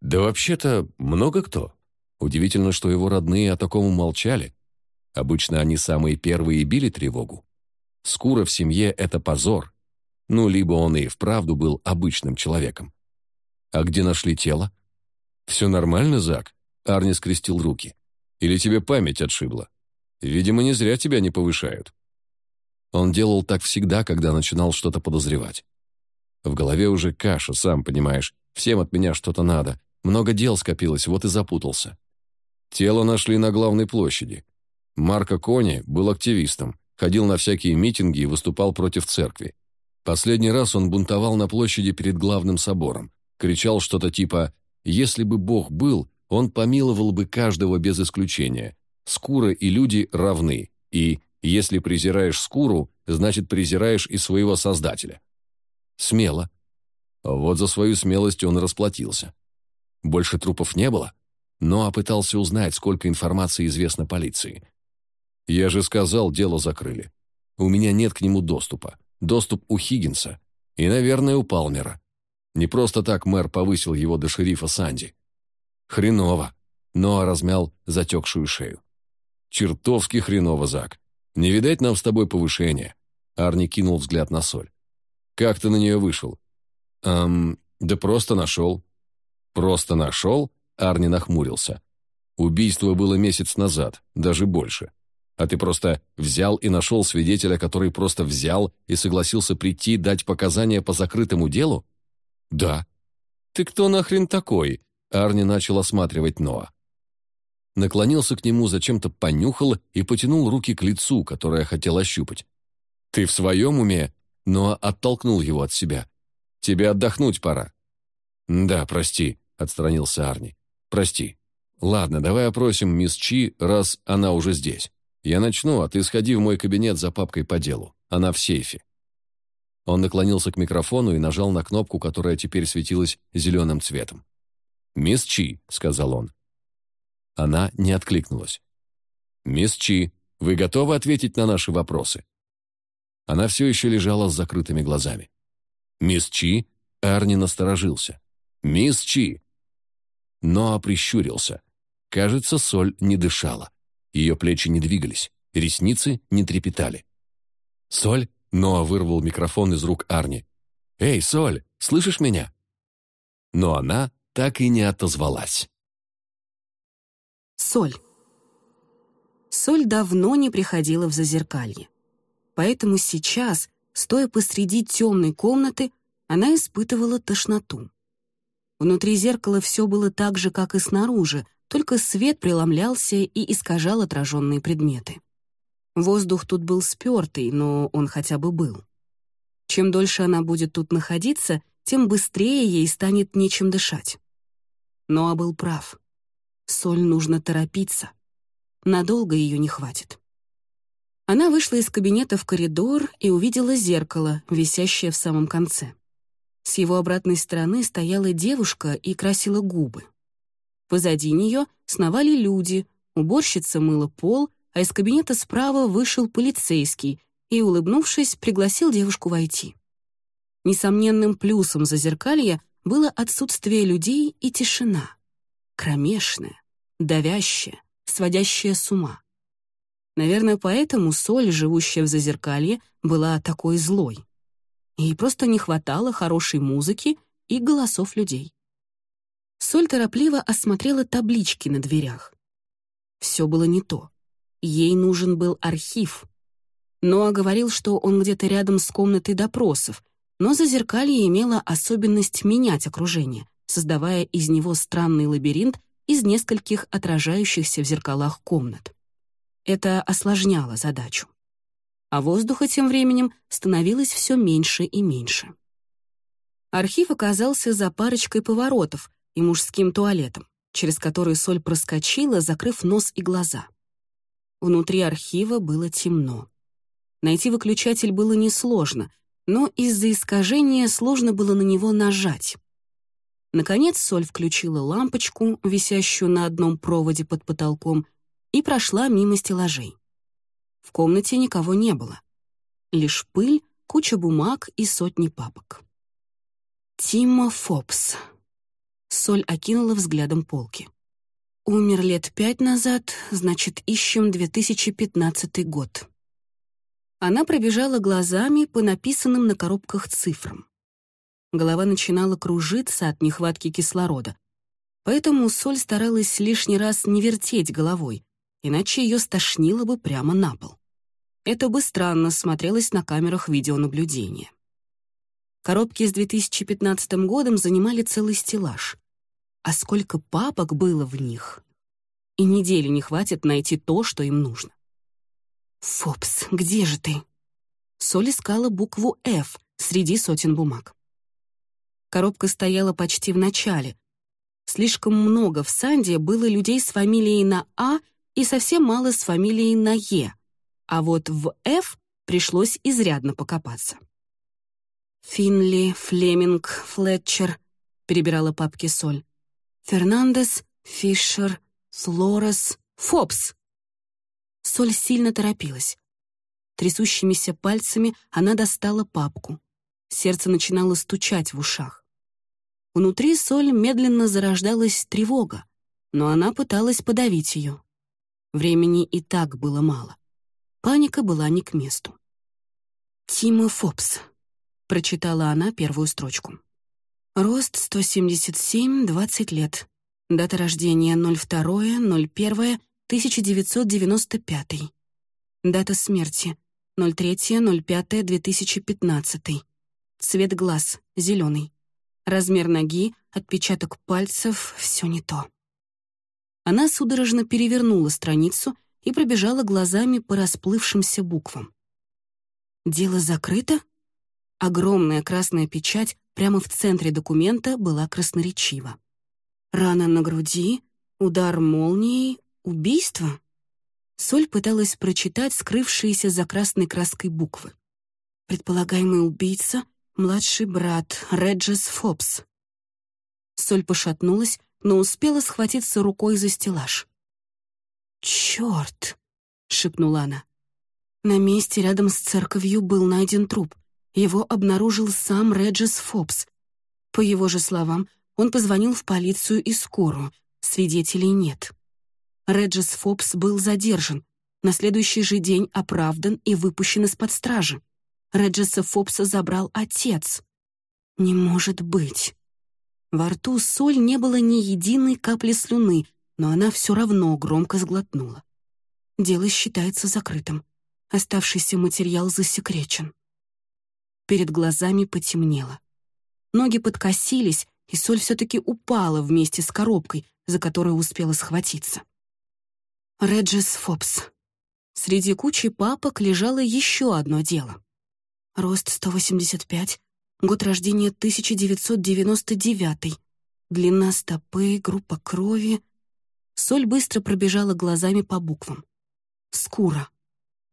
Да вообще-то много кто. Удивительно, что его родные о таком умолчали. Обычно они самые первые били тревогу. Скура в семье — это позор. Ну, либо он и вправду был обычным человеком. А где нашли тело? Все нормально, Зак? Арни скрестил руки. Или тебе память отшибла? Видимо, не зря тебя не повышают. Он делал так всегда, когда начинал что-то подозревать. В голове уже каша, сам понимаешь. Всем от меня что-то надо. Много дел скопилось, вот и запутался. Тело нашли на главной площади. Марко Кони был активистом, ходил на всякие митинги и выступал против церкви. Последний раз он бунтовал на площади перед главным собором. Кричал что-то типа «Если бы Бог был, он помиловал бы каждого без исключения. Скура и люди равны, и если презираешь скуру, значит презираешь и своего Создателя». Смело. Вот за свою смелость он расплатился. Больше трупов не было, но пытался узнать, сколько информации известно полиции. Я же сказал, дело закрыли. У меня нет к нему доступа. Доступ у Хиггинса. И, наверное, у Палмера. Не просто так мэр повысил его до шерифа Санди. Хреново. Ноа размял затекшую шею. Чертовски хреново, Зак. Не видать нам с тобой повышения. Арни кинул взгляд на соль. Как ты на нее вышел? Эм, да просто нашел. Просто нашел? Арни нахмурился. Убийство было месяц назад, даже больше. А ты просто взял и нашел свидетеля, который просто взял и согласился прийти дать показания по закрытому делу? Да. Ты кто нахрен такой? Арни начал осматривать Ноа. Наклонился к нему, зачем-то понюхал и потянул руки к лицу, которое хотел ощупать. «Ты в своем уме?» но оттолкнул его от себя. «Тебе отдохнуть пора». «Да, прости», — отстранился Арни. «Прости. Ладно, давай опросим мисс Чи, раз она уже здесь. Я начну, а ты сходи в мой кабинет за папкой по делу. Она в сейфе». Он наклонился к микрофону и нажал на кнопку, которая теперь светилась зеленым цветом. «Мисс Чи», — сказал он. Она не откликнулась. «Мисс Чи, вы готовы ответить на наши вопросы?» Она все еще лежала с закрытыми глазами. «Мисс Чи?» Арни насторожился. «Мисс Чи!» Ноа прищурился. Кажется, соль не дышала. Ее плечи не двигались, ресницы не трепетали. «Соль?» Ноа вырвал микрофон из рук Арни. «Эй, Соль, слышишь меня?» Но она так и не отозвалась. Соль. Соль давно не приходила в зазеркалье поэтому сейчас, стоя посреди темной комнаты, она испытывала тошноту. Внутри зеркала все было так же, как и снаружи, только свет преломлялся и искажал отраженные предметы. Воздух тут был спертый, но он хотя бы был. Чем дольше она будет тут находиться, тем быстрее ей станет нечем дышать. Ноа был прав. Соль нужно торопиться. Надолго ее не хватит. Она вышла из кабинета в коридор и увидела зеркало, висящее в самом конце. С его обратной стороны стояла девушка и красила губы. Позади нее сновали люди, уборщица мыла пол, а из кабинета справа вышел полицейский и, улыбнувшись, пригласил девушку войти. Несомненным плюсом зазеркалья было отсутствие людей и тишина. Кромешная, давящая, сводящая с ума. Наверное, поэтому соль, живущая в Зазеркалье, была такой злой. Ей просто не хватало хорошей музыки и голосов людей. Соль торопливо осмотрела таблички на дверях. Все было не то. Ей нужен был архив. Ноа говорил, что он где-то рядом с комнатой допросов, но Зазеркалье имело особенность менять окружение, создавая из него странный лабиринт из нескольких отражающихся в зеркалах комнат. Это осложняло задачу. А воздуха тем временем становилось все меньше и меньше. Архив оказался за парочкой поворотов и мужским туалетом, через который соль проскочила, закрыв нос и глаза. Внутри архива было темно. Найти выключатель было несложно, но из-за искажения сложно было на него нажать. Наконец Соль включила лампочку, висящую на одном проводе под потолком, и прошла мимо стеллажей. В комнате никого не было. Лишь пыль, куча бумаг и сотни папок. Тима Фобс. Соль окинула взглядом полки. Умер лет пять назад, значит, ищем 2015 год. Она пробежала глазами по написанным на коробках цифрам. Голова начинала кружиться от нехватки кислорода, поэтому Соль старалась лишний раз не вертеть головой, иначе ее стошнило бы прямо на пол. Это бы странно смотрелось на камерах видеонаблюдения. Коробки с 2015 годом занимали целый стеллаж а сколько папок было в них. И недели не хватит найти то, что им нужно. «Фопс, где же ты?» Соль искала букву «Ф» среди сотен бумаг. Коробка стояла почти в начале. Слишком много в Санде было людей с фамилией на «А» и совсем мало с фамилией на «Е», а вот в «Ф» пришлось изрядно покопаться. «Финли, Флеминг, Флетчер», — перебирала папки Соль. Фернандес, Фишер, Флорес, Фобс. Соль сильно торопилась. Трясущимися пальцами она достала папку. Сердце начинало стучать в ушах. Внутри Соль медленно зарождалась тревога, но она пыталась подавить ее. Времени и так было мало. Паника была не к месту. «Тима Фобс», — прочитала она первую строчку. Рост 177, 20 лет. Дата рождения 02.01.1995. Дата смерти 03.05.2015. Цвет глаз — зеленый. Размер ноги, отпечаток пальцев — все не то. Она судорожно перевернула страницу и пробежала глазами по расплывшимся буквам. «Дело закрыто?» Огромная красная печать прямо в центре документа была красноречива. Рана на груди, удар молнией, убийство? Соль пыталась прочитать скрывшиеся за красной краской буквы. Предполагаемый убийца — младший брат Реджес Фобс. Соль пошатнулась, но успела схватиться рукой за стеллаж. «Чёрт!» — шепнула она. На месте рядом с церковью был найден труп — его обнаружил сам Реджес Фобс. По его же словам, он позвонил в полицию и скорую. Свидетелей нет. Реджес Фобс был задержан. На следующий же день оправдан и выпущен из-под стражи. Реджеса Фобса забрал отец. Не может быть. Во рту соль не было ни единой капли слюны, но она все равно громко сглотнула. Дело считается закрытым. Оставшийся материал засекречен. Перед глазами потемнело. Ноги подкосились, и соль все-таки упала вместе с коробкой, за которую успела схватиться. Реджис Фобс. Среди кучи папок лежало еще одно дело. Рост 185, год рождения 1999, длина стопы, группа крови. Соль быстро пробежала глазами по буквам. Скура.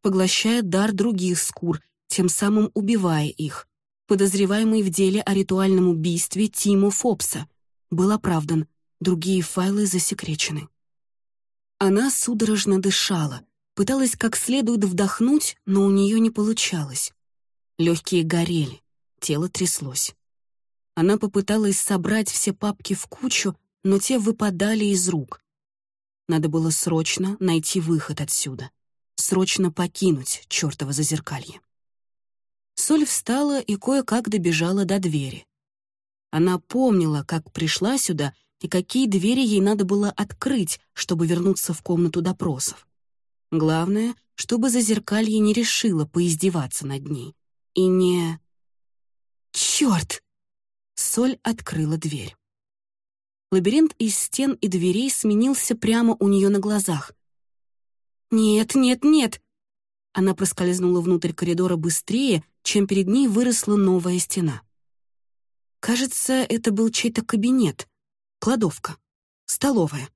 Поглощает дар других скур тем самым убивая их. Подозреваемый в деле о ритуальном убийстве Тиму Фобса был оправдан, другие файлы засекречены. Она судорожно дышала, пыталась как следует вдохнуть, но у нее не получалось. Легкие горели, тело тряслось. Она попыталась собрать все папки в кучу, но те выпадали из рук. Надо было срочно найти выход отсюда. Срочно покинуть чертово зазеркалье. Соль встала и кое-как добежала до двери. Она помнила, как пришла сюда и какие двери ей надо было открыть, чтобы вернуться в комнату допросов. Главное, чтобы зазеркалье не решило поиздеваться над ней. И не... Черт! Соль открыла дверь. Лабиринт из стен и дверей сменился прямо у нее на глазах. «Нет, нет, нет!» Она проскользнула внутрь коридора быстрее, чем перед ней выросла новая стена. Кажется, это был чей-то кабинет, кладовка, столовая.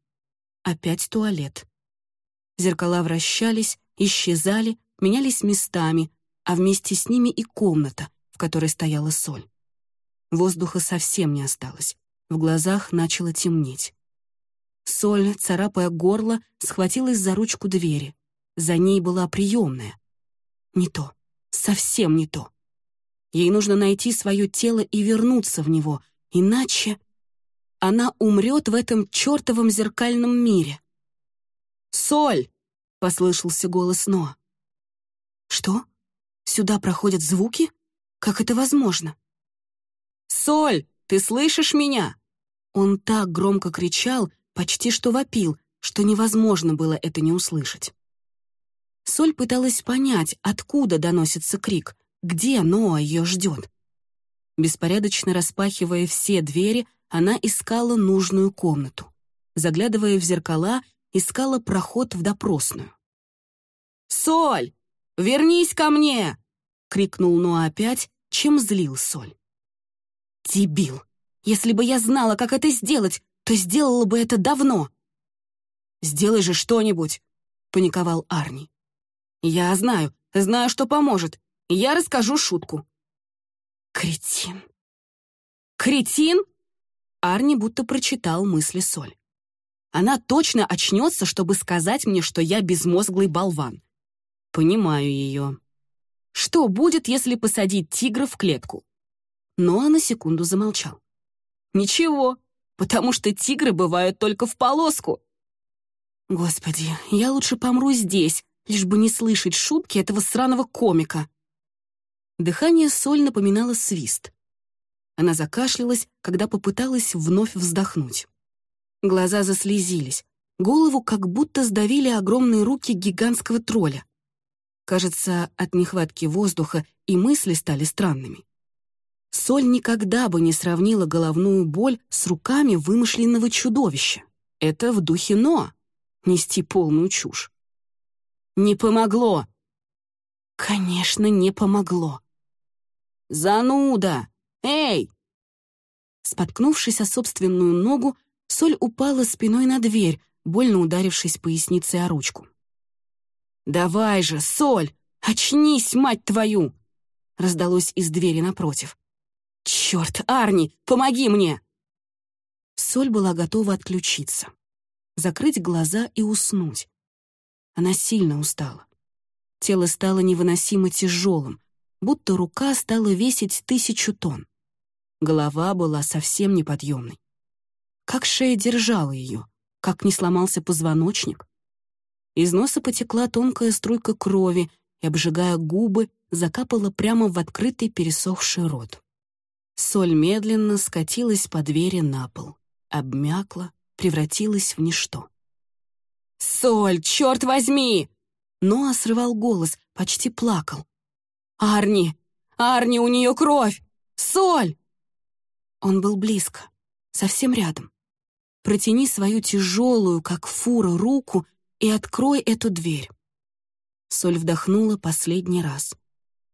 Опять туалет. Зеркала вращались, исчезали, менялись местами, а вместе с ними и комната, которой стояла соль. Воздуха совсем не осталось, в глазах начало темнеть. Соль, царапая горло, схватилась за ручку двери. За ней была приемная. Не то, совсем не то. Ей нужно найти свое тело и вернуться в него, иначе... она умрет в этом чертовом зеркальном мире. «Соль!» — послышался голос Но. «Что? Сюда проходят звуки? Как это возможно?» «Соль, ты слышишь меня?» Он так громко кричал, почти что вопил, что невозможно было это не услышать. Соль пыталась понять, откуда доносится крик, где Ноа ее ждет. Беспорядочно распахивая все двери, она искала нужную комнату. Заглядывая в зеркала, искала проход в допросную. «Соль, вернись ко мне!» — крикнул Ноа опять, чем злил Соль. «Дебил! Если бы я знала, как это сделать, то сделала бы это давно!» «Сделай же что-нибудь!» — паниковал Арни. «Я знаю, знаю, что поможет. Я расскажу шутку». «Кретин!» «Кретин?» Арни будто прочитал мысли Соль. «Она точно очнется, чтобы сказать мне, что я безмозглый болван. Понимаю ее. Что будет, если посадить тигра в клетку?» Но он на секунду замолчал. «Ничего, потому что тигры бывают только в полоску». «Господи, я лучше помру здесь, лишь бы не слышать шутки этого сраного комика». Дыхание Соль напоминало свист. Она закашлялась, когда попыталась вновь вздохнуть. Глаза заслезились, голову как будто сдавили огромные руки гигантского тролля. Кажется, от нехватки воздуха и мысли стали странными. Соль никогда бы не сравнила головную боль с руками вымышленного чудовища. Это в духе Ноа — нести полную чушь. Не помогло. Конечно, не помогло. «Зануда! Эй!» Споткнувшись о собственную ногу, Соль упала спиной на дверь, больно ударившись поясницей о ручку. «Давай же, Соль! Очнись, мать твою!» раздалось из двери напротив. «Черт, Арни, помоги мне!» Соль была готова отключиться, закрыть глаза и уснуть. Она сильно устала. Тело стало невыносимо тяжелым, будто рука стала весить тысячу тонн. Голова была совсем неподъемной. Как шея держала ее, как не сломался позвоночник. Из носа потекла тонкая струйка крови и, обжигая губы, закапала прямо в открытый пересохший рот. Соль медленно скатилась по двери на пол, обмякла, превратилась в ничто. «Соль, черт возьми!» Ноа срывал голос, почти плакал. «Арни! Арни, у нее кровь! Соль!» Он был близко, совсем рядом. Протяни свою тяжелую, как фура, руку и открой эту дверь. Соль вдохнула последний раз.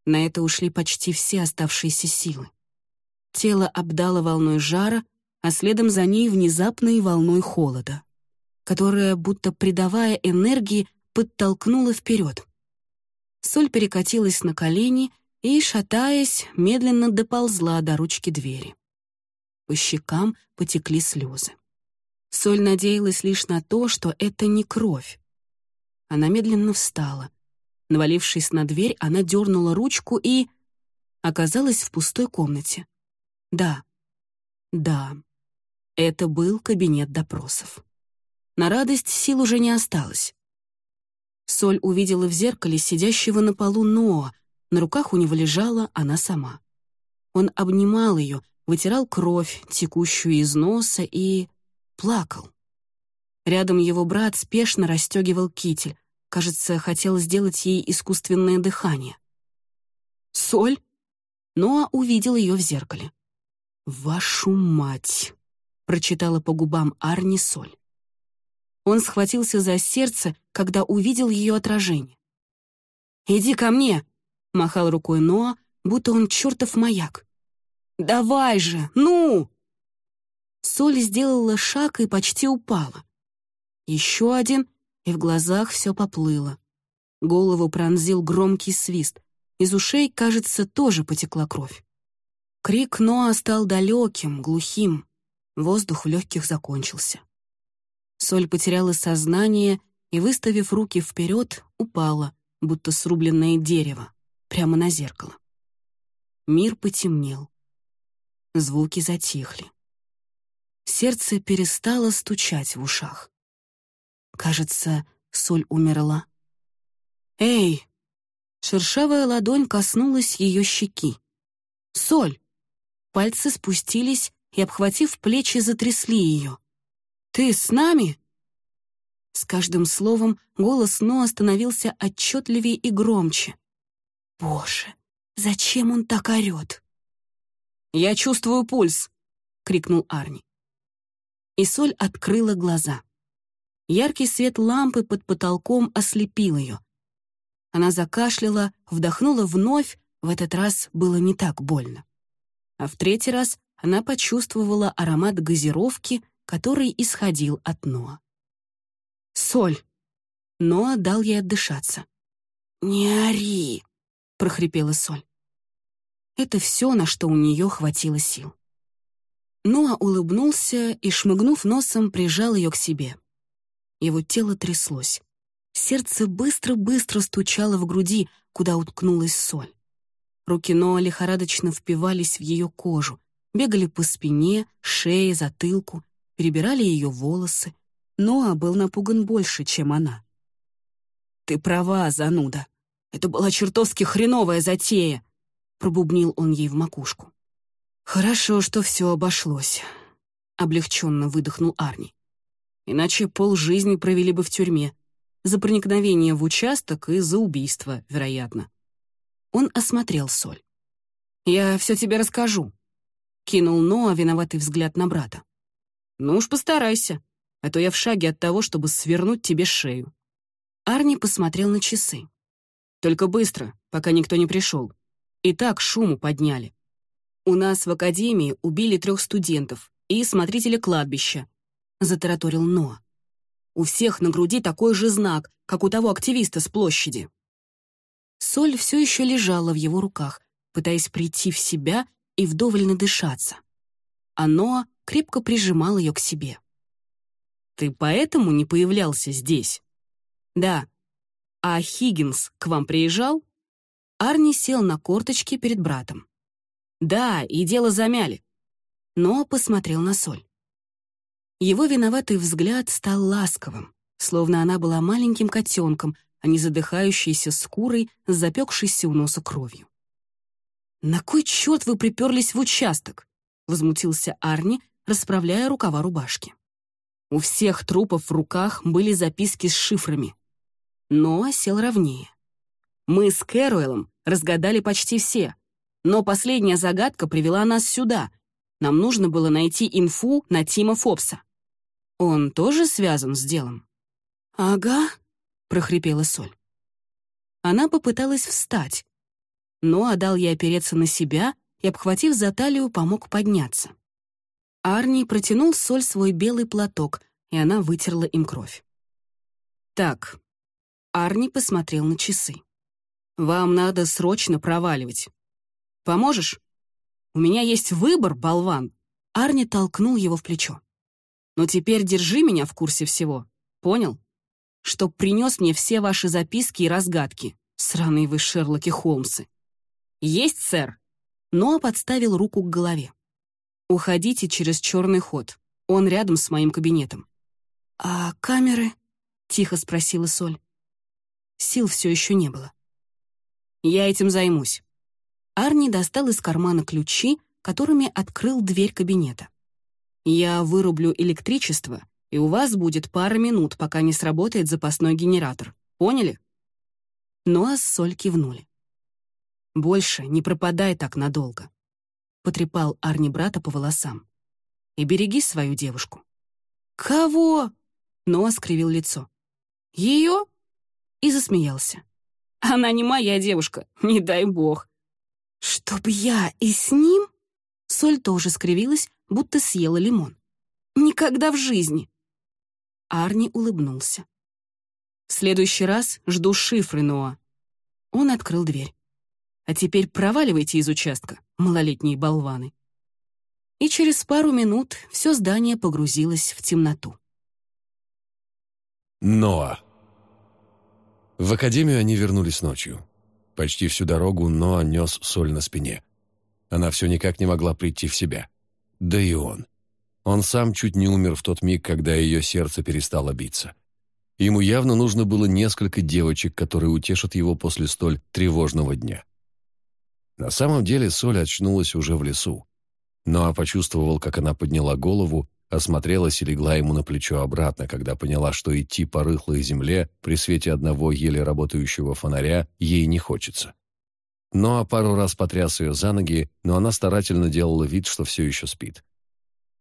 На это ушли почти все оставшиеся силы. Тело обдало волной жара, а следом за ней внезапной волной холода которая, будто придавая энергии, подтолкнула вперед. Соль перекатилась на колени и, шатаясь, медленно доползла до ручки двери. По щекам потекли слезы. Соль надеялась лишь на то, что это не кровь. Она медленно встала. Навалившись на дверь, она дернула ручку и... оказалась в пустой комнате. Да, да, это был кабинет допросов. На радость сил уже не осталось. Соль увидела в зеркале сидящего на полу Ноа, на руках у него лежала она сама. Он обнимал ее, вытирал кровь, текущую из носа, и плакал. Рядом его брат спешно расстегивал китель, кажется, хотел сделать ей искусственное дыхание. «Соль?» Ноа увидел ее в зеркале. «Вашу мать!» — прочитала по губам Арни Соль. Он схватился за сердце, когда увидел ее отражение. «Иди ко мне!» — махал рукой Ноа, будто он чертов маяк. «Давай же, ну!» Соль сделала шаг и почти упала. Еще один, и в глазах все поплыло. Голову пронзил громкий свист. Из ушей, кажется, тоже потекла кровь. Крик Ноа стал далеким, глухим. Воздух в легких закончился. Соль потеряла сознание и, выставив руки вперед, упала, будто срубленное дерево, прямо на зеркало. Мир потемнел. Звуки затихли. Сердце перестало стучать в ушах. Кажется, Соль умерла. «Эй!» Шершавая ладонь коснулась ее щеки. «Соль!» Пальцы спустились и, обхватив плечи, затрясли ее. «Ты с нами?» С каждым словом голос Ноа становился отчетливее и громче. «Боже, зачем он так орет?» «Я чувствую пульс!» — крикнул Арни. И Соль открыла глаза. Яркий свет лампы под потолком ослепил ее. Она закашляла, вдохнула вновь, в этот раз было не так больно. А в третий раз она почувствовала аромат газировки, который исходил от Ноа. «Соль!» Ноа дал ей отдышаться. «Не ори!» — прохрипела Соль. Это все, на что у нее хватило сил. Ноа улыбнулся и, шмыгнув носом, прижал ее к себе. Его тело тряслось. Сердце быстро-быстро стучало в груди, куда уткнулась соль. Руки Ноа лихорадочно впивались в ее кожу, бегали по спине, шее, затылку, перебирали ее волосы, Ноа был напуган больше, чем она. «Ты права, зануда. Это была чертовски хреновая затея», — пробубнил он ей в макушку. «Хорошо, что все обошлось», — облегченно выдохнул Арни. «Иначе полжизни провели бы в тюрьме. За проникновение в участок и за убийство, вероятно». Он осмотрел Соль. «Я все тебе расскажу», — кинул Ноа виноватый взгляд на брата. «Ну уж постарайся», а то я в шаге от того, чтобы свернуть тебе шею». Арни посмотрел на часы. «Только быстро, пока никто не пришел. И так шуму подняли. У нас в академии убили трех студентов и смотрителя кладбища», — затараторил Ноа. «У всех на груди такой же знак, как у того активиста с площади». Соль все еще лежала в его руках, пытаясь прийти в себя и вдоволь надышаться. А Ноа крепко прижимал ее к себе. Ты поэтому не появлялся здесь? Да. А Хиггинс к вам приезжал? Арни сел на корточки перед братом. Да, и дело замяли. Но посмотрел на Соль. Его виноватый взгляд стал ласковым, словно она была маленьким котенком, а не задыхающейся скурой запекшейся у носа кровью. «На кой черт вы приперлись в участок?» — возмутился Арни, расправляя рукава рубашки. У всех трупов в руках были записки с шифрами. Но сел ровнее. Мы с Кэруэлом разгадали почти все, но последняя загадка привела нас сюда. Нам нужно было найти инфу на Тима Фобса. Он тоже связан с делом? «Ага», — прохрипела Соль. Она попыталась встать, но отдал ей опереться на себя и, обхватив за талию, помог подняться. Арни протянул Соль свой белый платок, и она вытерла им кровь. «Так», — Арни посмотрел на часы. «Вам надо срочно проваливать. Поможешь? У меня есть выбор, болван!» Арни толкнул его в плечо. «Но теперь держи меня в курсе всего, понял? Чтоб принес мне все ваши записки и разгадки, сраные вы Шерлоки Холмсы. Есть, сэр?» Но подставил руку к голове. Уходите через черный ход. Он рядом с моим кабинетом». «А камеры?» — тихо спросила Соль. Сил все еще не было. «Я этим займусь». Арни достал из кармана ключи, которыми открыл дверь кабинета. «Я вырублю электричество, и у вас будет пара минут, пока не сработает запасной генератор. Поняли?» Ну а Соль кивнули. «Больше не пропадай так надолго потрепал Арни брата по волосам. «И береги свою девушку». «Кого?» Ноа скривил лицо. «Ее?» И засмеялся. «Она не моя девушка, не дай бог». «Чтоб я и с ним?» Соль тоже скривилась, будто съела лимон. «Никогда в жизни!» Арни улыбнулся. «В следующий раз жду шифры, Ноа». Он открыл дверь. «А теперь проваливайте из участка малолетние болваны. И через пару минут все здание погрузилось в темноту. Ноа. В академию они вернулись ночью. Почти всю дорогу Ноа нес соль на спине. Она все никак не могла прийти в себя. Да и он. Он сам чуть не умер в тот миг, когда ее сердце перестало биться. Ему явно нужно было несколько девочек, которые утешат его после столь тревожного дня. На самом деле Соль очнулась уже в лесу. Но почувствовал, как она подняла голову, осмотрелась и легла ему на плечо обратно, когда поняла, что идти по рыхлой земле при свете одного еле работающего фонаря ей не хочется. Ноа пару раз потряс ее за ноги, но она старательно делала вид, что все еще спит.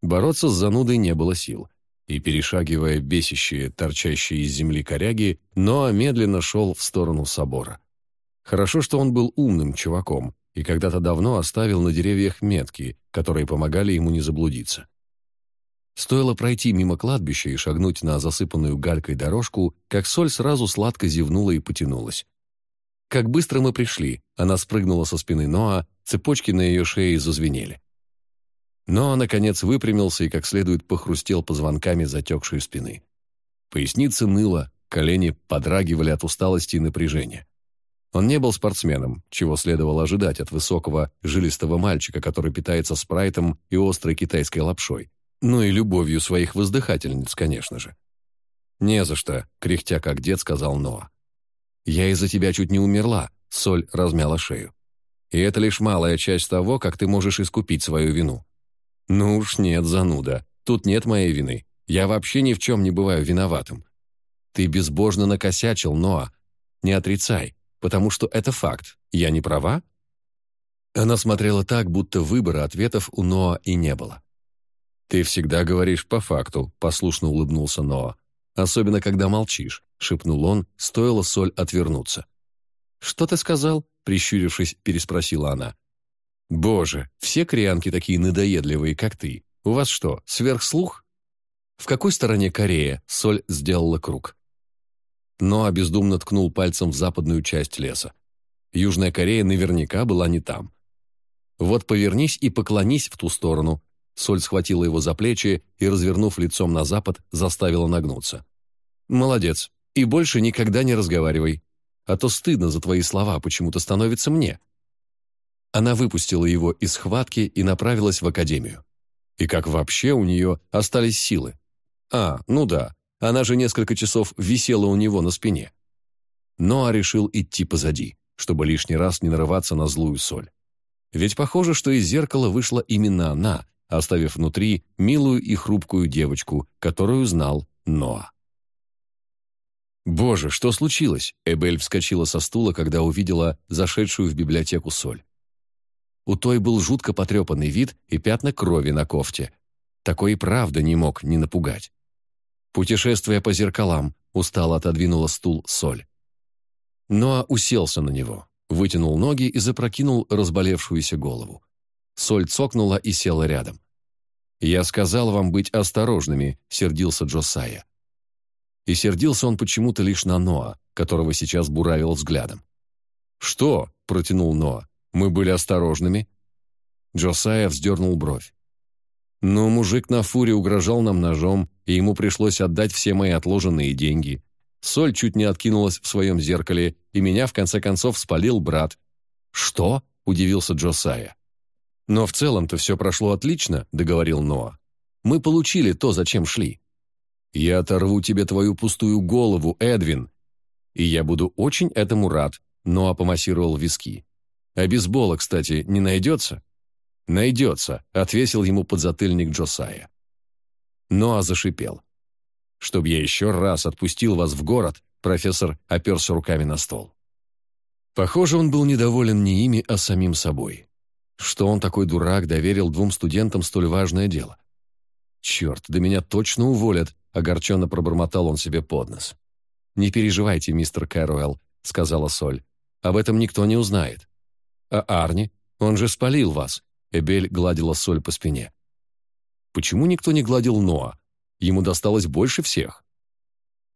Бороться с занудой не было сил и, перешагивая бесящие, торчащие из земли коряги, Ноа медленно шел в сторону собора. Хорошо, что он был умным чуваком и когда-то давно оставил на деревьях метки, которые помогали ему не заблудиться. Стоило пройти мимо кладбища и шагнуть на засыпанную галькой дорожку, как соль сразу сладко зевнула и потянулась. Как быстро мы пришли, она спрыгнула со спины Ноа, цепочки на ее шее зазвенели. Но, наконец, выпрямился и как следует похрустел позвонками затекшей спины. Поясница ныла, колени подрагивали от усталости и напряжения. Он не был спортсменом, чего следовало ожидать от высокого, жилистого мальчика, который питается спрайтом и острой китайской лапшой. Ну и любовью своих воздыхательниц, конечно же. «Не за что», — кряхтя как дед, сказал Ноа. «Я из-за тебя чуть не умерла», — Соль размяла шею. «И это лишь малая часть того, как ты можешь искупить свою вину. «Ну уж нет, зануда. Тут нет моей вины. Я вообще ни в чем не бываю виноватым. Ты безбожно накосячил, Ноа. Не отрицай, потому что это факт. Я не права?» Она смотрела так, будто выбора ответов у Ноа и не было. «Ты всегда говоришь по факту», — послушно улыбнулся Ноа. «Особенно, когда молчишь», — шепнул он, стоило соль отвернуться. «Что ты сказал?» — прищурившись, переспросила она. «Боже, все кореянки такие надоедливые, как ты. У вас что, сверхслух?» «В какой стороне Корея?» — Соль сделала круг. Ноа бездумно ткнул пальцем в западную часть леса. Южная Корея наверняка была не там. «Вот повернись и поклонись в ту сторону». Соль схватила его за плечи и, развернув лицом на запад, заставила нагнуться. «Молодец. И больше никогда не разговаривай. А то стыдно за твои слова почему-то становится мне». Она выпустила его из схватки и направилась в академию. И как вообще у нее остались силы? А, ну да, она же несколько часов висела у него на спине. Ноа решил идти позади, чтобы лишний раз не нарываться на злую соль. Ведь похоже, что из зеркала вышла именно она, оставив внутри милую и хрупкую девочку, которую знал Ноа. «Боже, что случилось?» Эбель вскочила со стула, когда увидела зашедшую в библиотеку соль. У той был жутко потрепанный вид и пятна крови на кофте. Такой и правда не мог не напугать. Путешествие по зеркалам устало отодвинула стул соль. Ноа уселся на него, вытянул ноги и запрокинул разболевшуюся голову. Соль цокнула и села рядом. «Я сказал вам быть осторожными», — сердился Джосая. И сердился он почему-то лишь на Ноа, которого сейчас буравил взглядом. «Что?» — протянул Ноа. Мы были осторожными». Джосайя вздернул бровь. «Но мужик на фуре угрожал нам ножом, и ему пришлось отдать все мои отложенные деньги. Соль чуть не откинулась в своем зеркале, и меня в конце концов спалил брат». «Что?» – удивился Джосайя. «Но в целом-то все прошло отлично», – договорил Ноа. «Мы получили то, зачем шли». «Я оторву тебе твою пустую голову, Эдвин!» «И я буду очень этому рад», – Ноа помассировал виски. А бейсбола, кстати, не найдется? Найдется, отвесил ему подзатыльник Джосая. Ноа зашипел. Чтоб я еще раз отпустил вас в город, профессор оперся руками на стол. Похоже, он был недоволен не ими, а самим собой. Что он такой дурак доверил двум студентам столь важное дело? «Черт, да меня точно уволят», — огорченно пробормотал он себе под нос. «Не переживайте, мистер Кэруэлл», — сказала Соль. «Об этом никто не узнает. «А Арни? Он же спалил вас!» Эбель гладила соль по спине. «Почему никто не гладил Ноа? Ему досталось больше всех».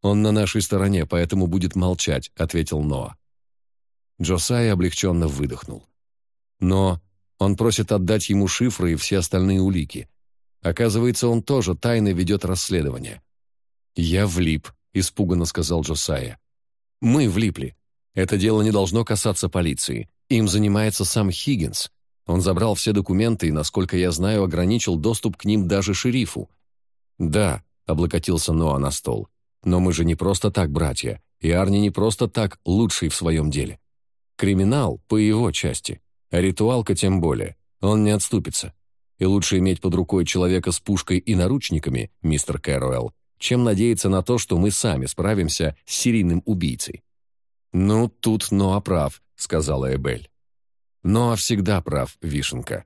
«Он на нашей стороне, поэтому будет молчать», — ответил Ноа. Джосай облегченно выдохнул. «Но он просит отдать ему шифры и все остальные улики. Оказывается, он тоже тайно ведет расследование». «Я влип», — испуганно сказал Джосайя. «Мы влипли. Это дело не должно касаться полиции. Им занимается сам Хиггинс. Он забрал все документы и, насколько я знаю, ограничил доступ к ним даже шерифу. Да, облокотился Ноа на стол. Но мы же не просто так братья, и Арни не просто так лучший в своем деле. Криминал по его части, а ритуалка тем более. Он не отступится. И лучше иметь под рукой человека с пушкой и наручниками, мистер Кэруэлл, чем надеяться на то, что мы сами справимся с серийным убийцей. «Ну, тут Ноа прав», — сказала Эбель. «Ноа всегда прав, Вишенка».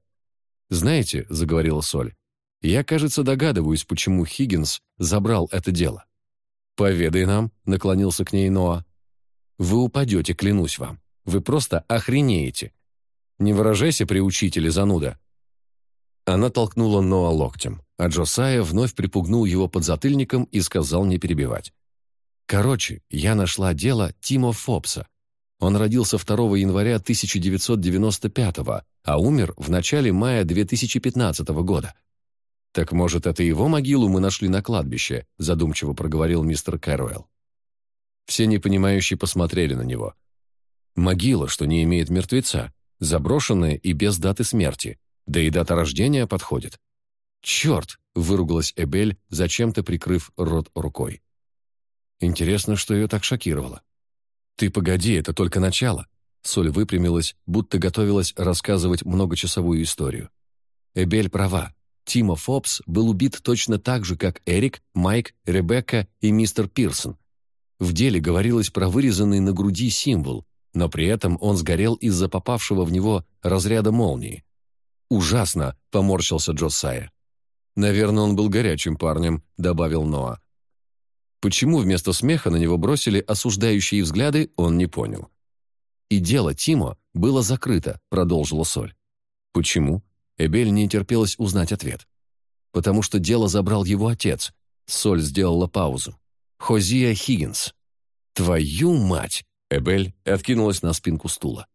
«Знаете», — заговорила Соль, — «я, кажется, догадываюсь, почему Хиггинс забрал это дело». «Поведай нам», — наклонился к ней Ноа. «Вы упадете, клянусь вам. Вы просто охренеете. Не выражайся при учителе, зануда». Она толкнула Ноа локтем, а Джосая вновь припугнул его подзатыльником и сказал не перебивать. «Короче, я нашла дело Тимо Фопса. Он родился 2 января 1995 а умер в начале мая 2015 года. «Так, может, это его могилу мы нашли на кладбище?» задумчиво проговорил мистер Кэрвелл. Все непонимающие посмотрели на него. «Могила, что не имеет мертвеца, заброшенная и без даты смерти, да и дата рождения подходит». «Черт!» — выругалась Эбель, зачем-то прикрыв рот рукой. Интересно, что ее так шокировало. «Ты погоди, это только начало». Соль выпрямилась, будто готовилась рассказывать многочасовую историю. Эбель права. Тимо Фобс был убит точно так же, как Эрик, Майк, Ребекка и мистер Пирсон. В деле говорилось про вырезанный на груди символ, но при этом он сгорел из-за попавшего в него разряда молнии. «Ужасно!» — поморщился Джосайя. «Наверное, он был горячим парнем», — добавил Ноа. Почему вместо смеха на него бросили осуждающие взгляды, он не понял. «И дело Тимо было закрыто», — продолжила Соль. «Почему?» Эбель не терпелось узнать ответ. «Потому что дело забрал его отец». Соль сделала паузу. «Хозия Хиггинс». «Твою мать!» Эбель откинулась на спинку стула.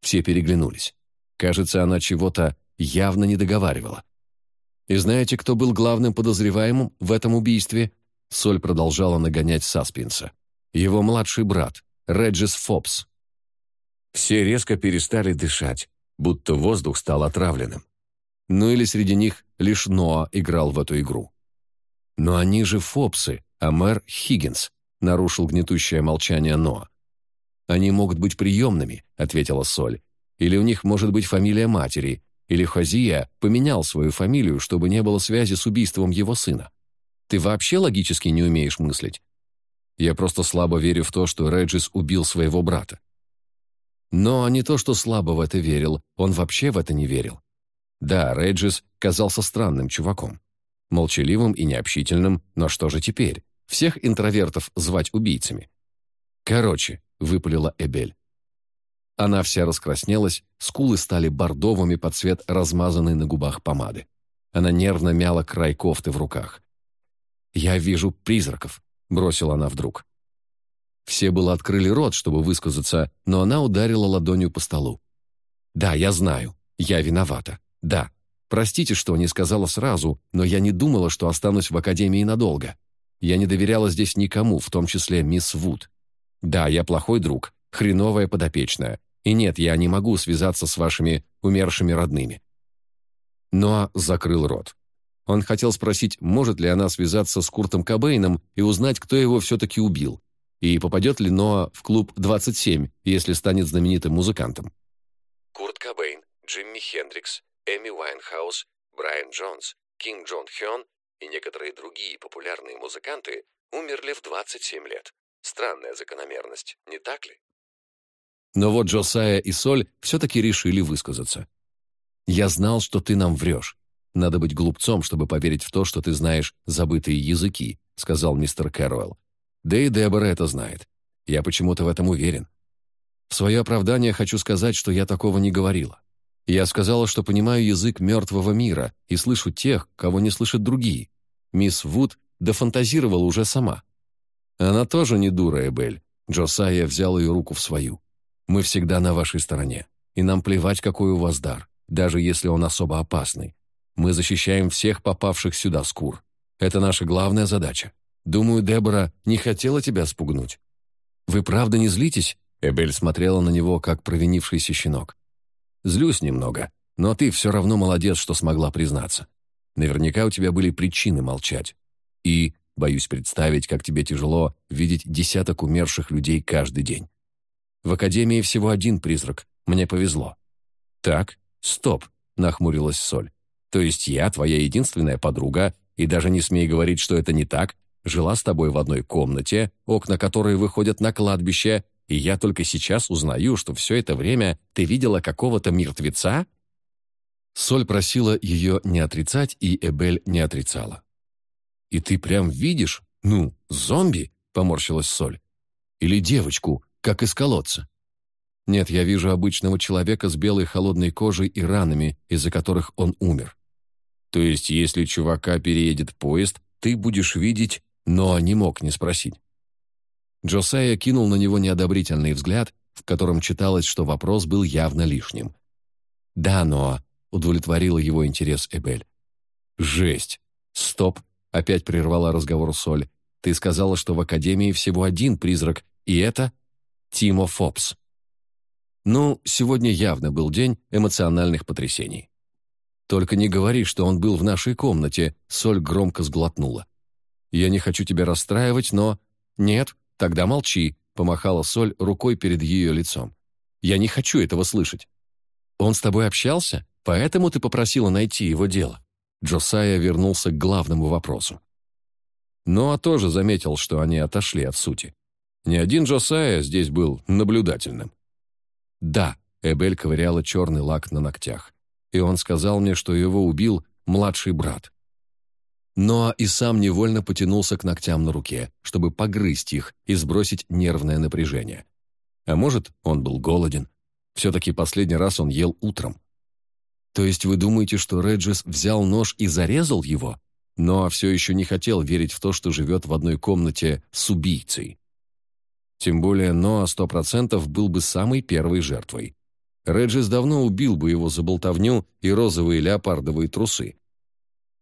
Все переглянулись. Кажется, она чего-то явно не договаривала. «И знаете, кто был главным подозреваемым в этом убийстве?» Соль продолжала нагонять Саспинса. «Его младший брат, Реджис Фобс». Все резко перестали дышать, будто воздух стал отравленным. Ну или среди них лишь Ноа играл в эту игру. «Но они же Фобсы, а мэр Хиггинс», — нарушил гнетущее молчание Ноа. «Они могут быть приемными», — ответила Соль. «Или у них может быть фамилия матери, или Хозия поменял свою фамилию, чтобы не было связи с убийством его сына. Ты вообще логически не умеешь мыслить? Я просто слабо верю в то, что Реджис убил своего брата. Но не то, что слабо в это верил, он вообще в это не верил. Да, Реджис казался странным чуваком. Молчаливым и необщительным, но что же теперь? Всех интровертов звать убийцами. Короче, выпалила Эбель. Она вся раскраснелась, скулы стали бордовыми под цвет размазанной на губах помады. Она нервно мяла край кофты в руках. «Я вижу призраков», — бросила она вдруг. Все было открыли рот, чтобы высказаться, но она ударила ладонью по столу. «Да, я знаю. Я виновата. Да. Простите, что не сказала сразу, но я не думала, что останусь в академии надолго. Я не доверяла здесь никому, в том числе мисс Вуд. Да, я плохой друг, хреновая подопечная. И нет, я не могу связаться с вашими умершими родными». Ноа закрыл рот. Он хотел спросить, может ли она связаться с Куртом Кобейном и узнать, кто его все-таки убил, и попадет ли Ноа в клуб 27, если станет знаменитым музыкантом. Курт Кобейн, Джимми Хендрикс, Эми Уайнхаус, Брайан Джонс, Ким Джон Хён и некоторые другие популярные музыканты умерли в 27 лет. Странная закономерность, не так ли? Но вот Джосая и Соль все-таки решили высказаться. «Я знал, что ты нам врешь. Надо быть глупцом, чтобы поверить в то, что ты знаешь забытые языки», сказал мистер Кэрролл. Да и Дебора это знает. Я почему-то в этом уверен. В свое оправдание хочу сказать, что я такого не говорила. Я сказала, что понимаю язык мертвого мира и слышу тех, кого не слышат другие. Мисс Вуд дофантазировала уже сама. Она тоже не дура, Эбель. Джосайя взял ее руку в свою. Мы всегда на вашей стороне, и нам плевать, какой у вас дар, даже если он особо опасный. Мы защищаем всех попавших сюда скур. Это наша главная задача. Думаю, Дебора не хотела тебя спугнуть. Вы правда не злитесь?» Эбель смотрела на него, как провинившийся щенок. Злюсь немного, но ты все равно молодец, что смогла признаться. Наверняка у тебя были причины молчать. И, боюсь представить, как тебе тяжело видеть десяток умерших людей каждый день. В Академии всего один призрак. Мне повезло». «Так, стоп», — нахмурилась Соль. «То есть я, твоя единственная подруга, и даже не смей говорить, что это не так, жила с тобой в одной комнате, окна которой выходят на кладбище, и я только сейчас узнаю, что все это время ты видела какого-то мертвеца?» Соль просила ее не отрицать, и Эбель не отрицала. «И ты прям видишь? Ну, зомби?» — поморщилась Соль. «Или девочку, как из колодца?» «Нет, я вижу обычного человека с белой холодной кожей и ранами, из-за которых он умер. То есть, если чувака переедет поезд, ты будешь видеть, но не мог не спросить». Джосайя кинул на него неодобрительный взгляд, в котором читалось, что вопрос был явно лишним. «Да, но удовлетворила его интерес Эбель. «Жесть! Стоп!» — опять прервала разговор Соль. «Ты сказала, что в Академии всего один призрак, и это Тимо Фопс». Ну, сегодня явно был день эмоциональных потрясений. «Только не говори, что он был в нашей комнате», — Соль громко сглотнула. «Я не хочу тебя расстраивать, но...» «Нет, тогда молчи», — помахала Соль рукой перед ее лицом. «Я не хочу этого слышать». «Он с тобой общался?» Поэтому ты попросила найти его дело». Джосайя вернулся к главному вопросу. Ноа тоже заметил, что они отошли от сути. Ни один Джосайя здесь был наблюдательным. «Да», — Эбель ковыряла черный лак на ногтях. «И он сказал мне, что его убил младший брат». Ноа и сам невольно потянулся к ногтям на руке, чтобы погрызть их и сбросить нервное напряжение. А может, он был голоден. Все-таки последний раз он ел утром. То есть вы думаете, что Реджис взял нож и зарезал его? Но все еще не хотел верить в то, что живет в одной комнате с убийцей. Тем более Ноа сто процентов был бы самой первой жертвой. Реджис давно убил бы его за болтовню и розовые леопардовые трусы.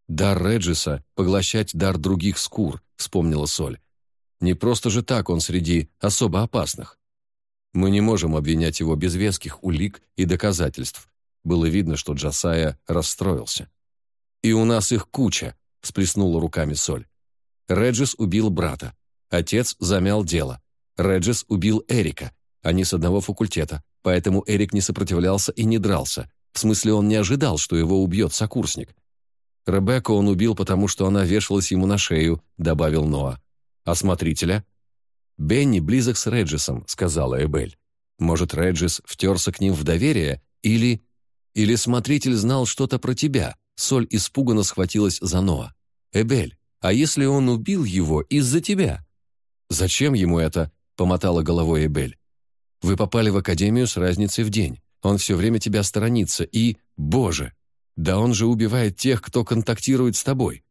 «Дар Реджиса — поглощать дар других скур», — вспомнила Соль. «Не просто же так он среди особо опасных. Мы не можем обвинять его без веских улик и доказательств, было видно, что Джасая расстроился. «И у нас их куча», — всплеснула руками Соль. Реджис убил брата. Отец замял дело. Реджис убил Эрика. Они с одного факультета, поэтому Эрик не сопротивлялся и не дрался. В смысле, он не ожидал, что его убьет сокурсник. Ребекку он убил, потому что она вешалась ему на шею, добавил Ноа. А смотрителя? Бенни близок с Реджисом, сказала Эбель. Может, Реджис втерся к ним в доверие или... Или смотритель знал что-то про тебя?» Соль испуганно схватилась за Ноа. «Эбель, а если он убил его из-за тебя?» «Зачем ему это?» — помотала головой Эбель. «Вы попали в академию с разницей в день. Он все время тебя сторонится и... Боже! Да он же убивает тех, кто контактирует с тобой.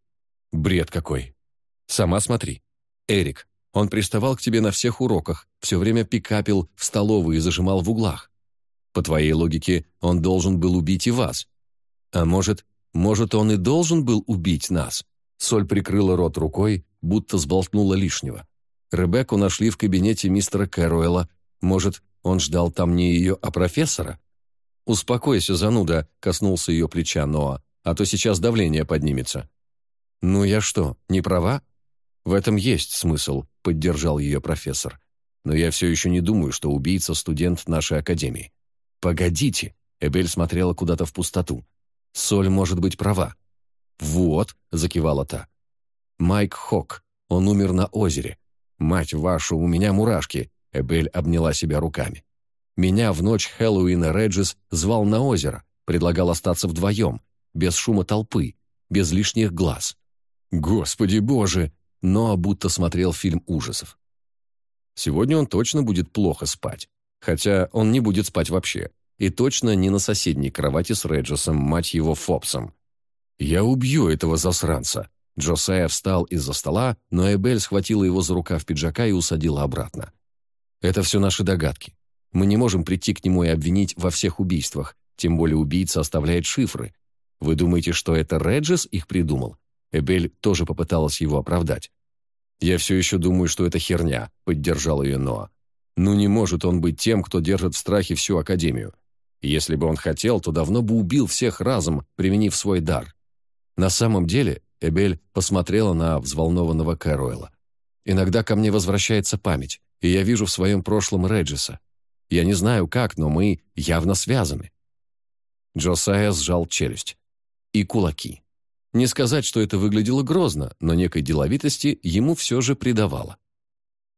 Бред какой. Сама смотри. Эрик, он приставал к тебе на всех уроках, все время пикапил в столовой и зажимал в углах. По твоей логике, он должен был убить и вас. А может, может, он и должен был убить нас?» Соль прикрыла рот рукой, будто сболтнула лишнего. Ребекку нашли в кабинете мистера Кэруэлла. Может, он ждал там не ее, а профессора? «Успокойся, зануда», — коснулся ее плеча Ноа, «а то сейчас давление поднимется». «Ну я что, не права?» «В этом есть смысл», — поддержал ее профессор. «Но я все еще не думаю, что убийца — студент нашей академии. «Погодите!» — Эбель смотрела куда-то в пустоту. «Соль может быть права». «Вот», — закивала та. «Майк Хок. Он умер на озере. Мать вашу, у меня мурашки!» Эбель обняла себя руками. «Меня в ночь Хэллоуина Реджис звал на озеро, предлагал остаться вдвоем, без шума толпы, без лишних глаз. Господи боже!» Но будто смотрел фильм ужасов. Сегодня он точно будет плохо спать. Хотя он не будет спать вообще. И точно не на соседней кровати с Реджесом, мать его, Фопсом. «Я убью этого засранца!» Джосайя встал из-за стола, но Эбель схватила его за рукав пиджака и усадила обратно. «Это все наши догадки. Мы не можем прийти к нему и обвинить во всех убийствах, тем более убийца оставляет шифры. Вы думаете, что это Реджес их придумал?» Эбель тоже попыталась его оправдать. «Я все еще думаю, что это херня», — поддержал ее Ноа. Ну не может он быть тем, кто держит в страхе всю Академию. Если бы он хотел, то давно бы убил всех разом, применив свой дар. На самом деле, Эбель посмотрела на взволнованного Кэруэла. «Иногда ко мне возвращается память, и я вижу в своем прошлом Реджиса. Я не знаю как, но мы явно связаны». Джосайя сжал челюсть. И кулаки. Не сказать, что это выглядело грозно, но некой деловитости ему все же придавало.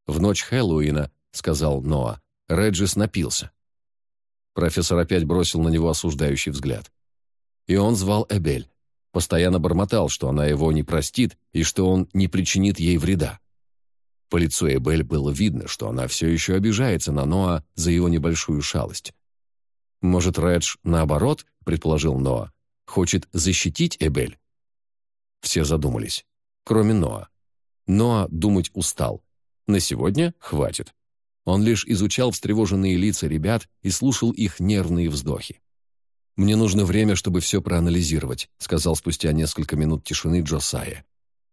«В ночь Хэллоуина», — сказал Ноа, — Реджис напился. Профессор опять бросил на него осуждающий взгляд. И он звал Эбель. Постоянно бормотал, что она его не простит и что он не причинит ей вреда. По лицу Эбель было видно, что она все еще обижается на Ноа за его небольшую шалость. «Может, Редж, наоборот, — предположил Ноа, — хочет защитить Эбель?» Все задумались, кроме Ноа. Ноа думать устал. На сегодня хватит. Он лишь изучал встревоженные лица ребят и слушал их нервные вздохи. «Мне нужно время, чтобы все проанализировать», сказал спустя несколько минут тишины Джосайя.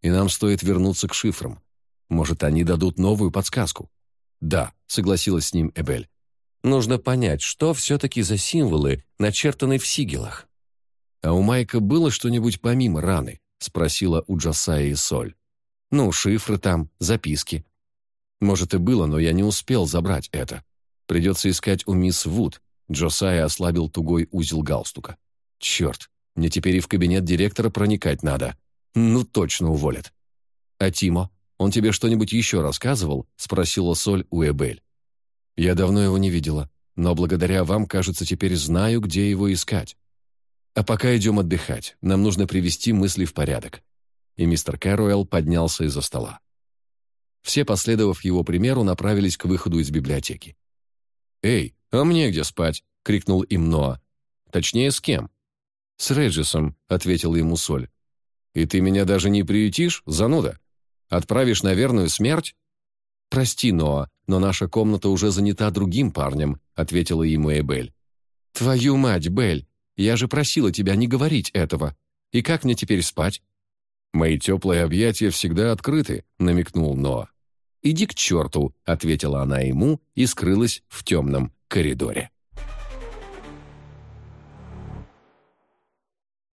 «И нам стоит вернуться к шифрам. Может, они дадут новую подсказку?» «Да», — согласилась с ним Эбель. «Нужно понять, что все-таки за символы, начертаны в сигелах». «А у Майка было что-нибудь помимо раны?» — спросила у Джосая и Соль. «Ну, шифры там, записки». «Может, и было, но я не успел забрать это. Придется искать у мисс Вуд, Джосайя ослабил тугой узел галстука. «Черт, мне теперь и в кабинет директора проникать надо. Ну, точно уволят». «А Тимо, он тебе что-нибудь еще рассказывал?» — спросила Соль у Эбель. «Я давно его не видела, но благодаря вам, кажется, теперь знаю, где его искать. А пока идем отдыхать, нам нужно привести мысли в порядок». И мистер Кэруэлл поднялся из-за стола. Все, последовав его примеру, направились к выходу из библиотеки. «Эй, «А мне где спать?» — крикнул им Ноа. «Точнее, с кем?» «С Реджисом», — ответил ему Соль. «И ты меня даже не приютишь, зануда? Отправишь на верную смерть?» «Прости, Ноа, но наша комната уже занята другим парнем», — ответила ему Эбель. «Твою мать, Бель, я же просила тебя не говорить этого. И как мне теперь спать?» «Мои теплые объятия всегда открыты», — намекнул Ноа. «Иди к черту», — ответила она ему и скрылась в темном коридоре.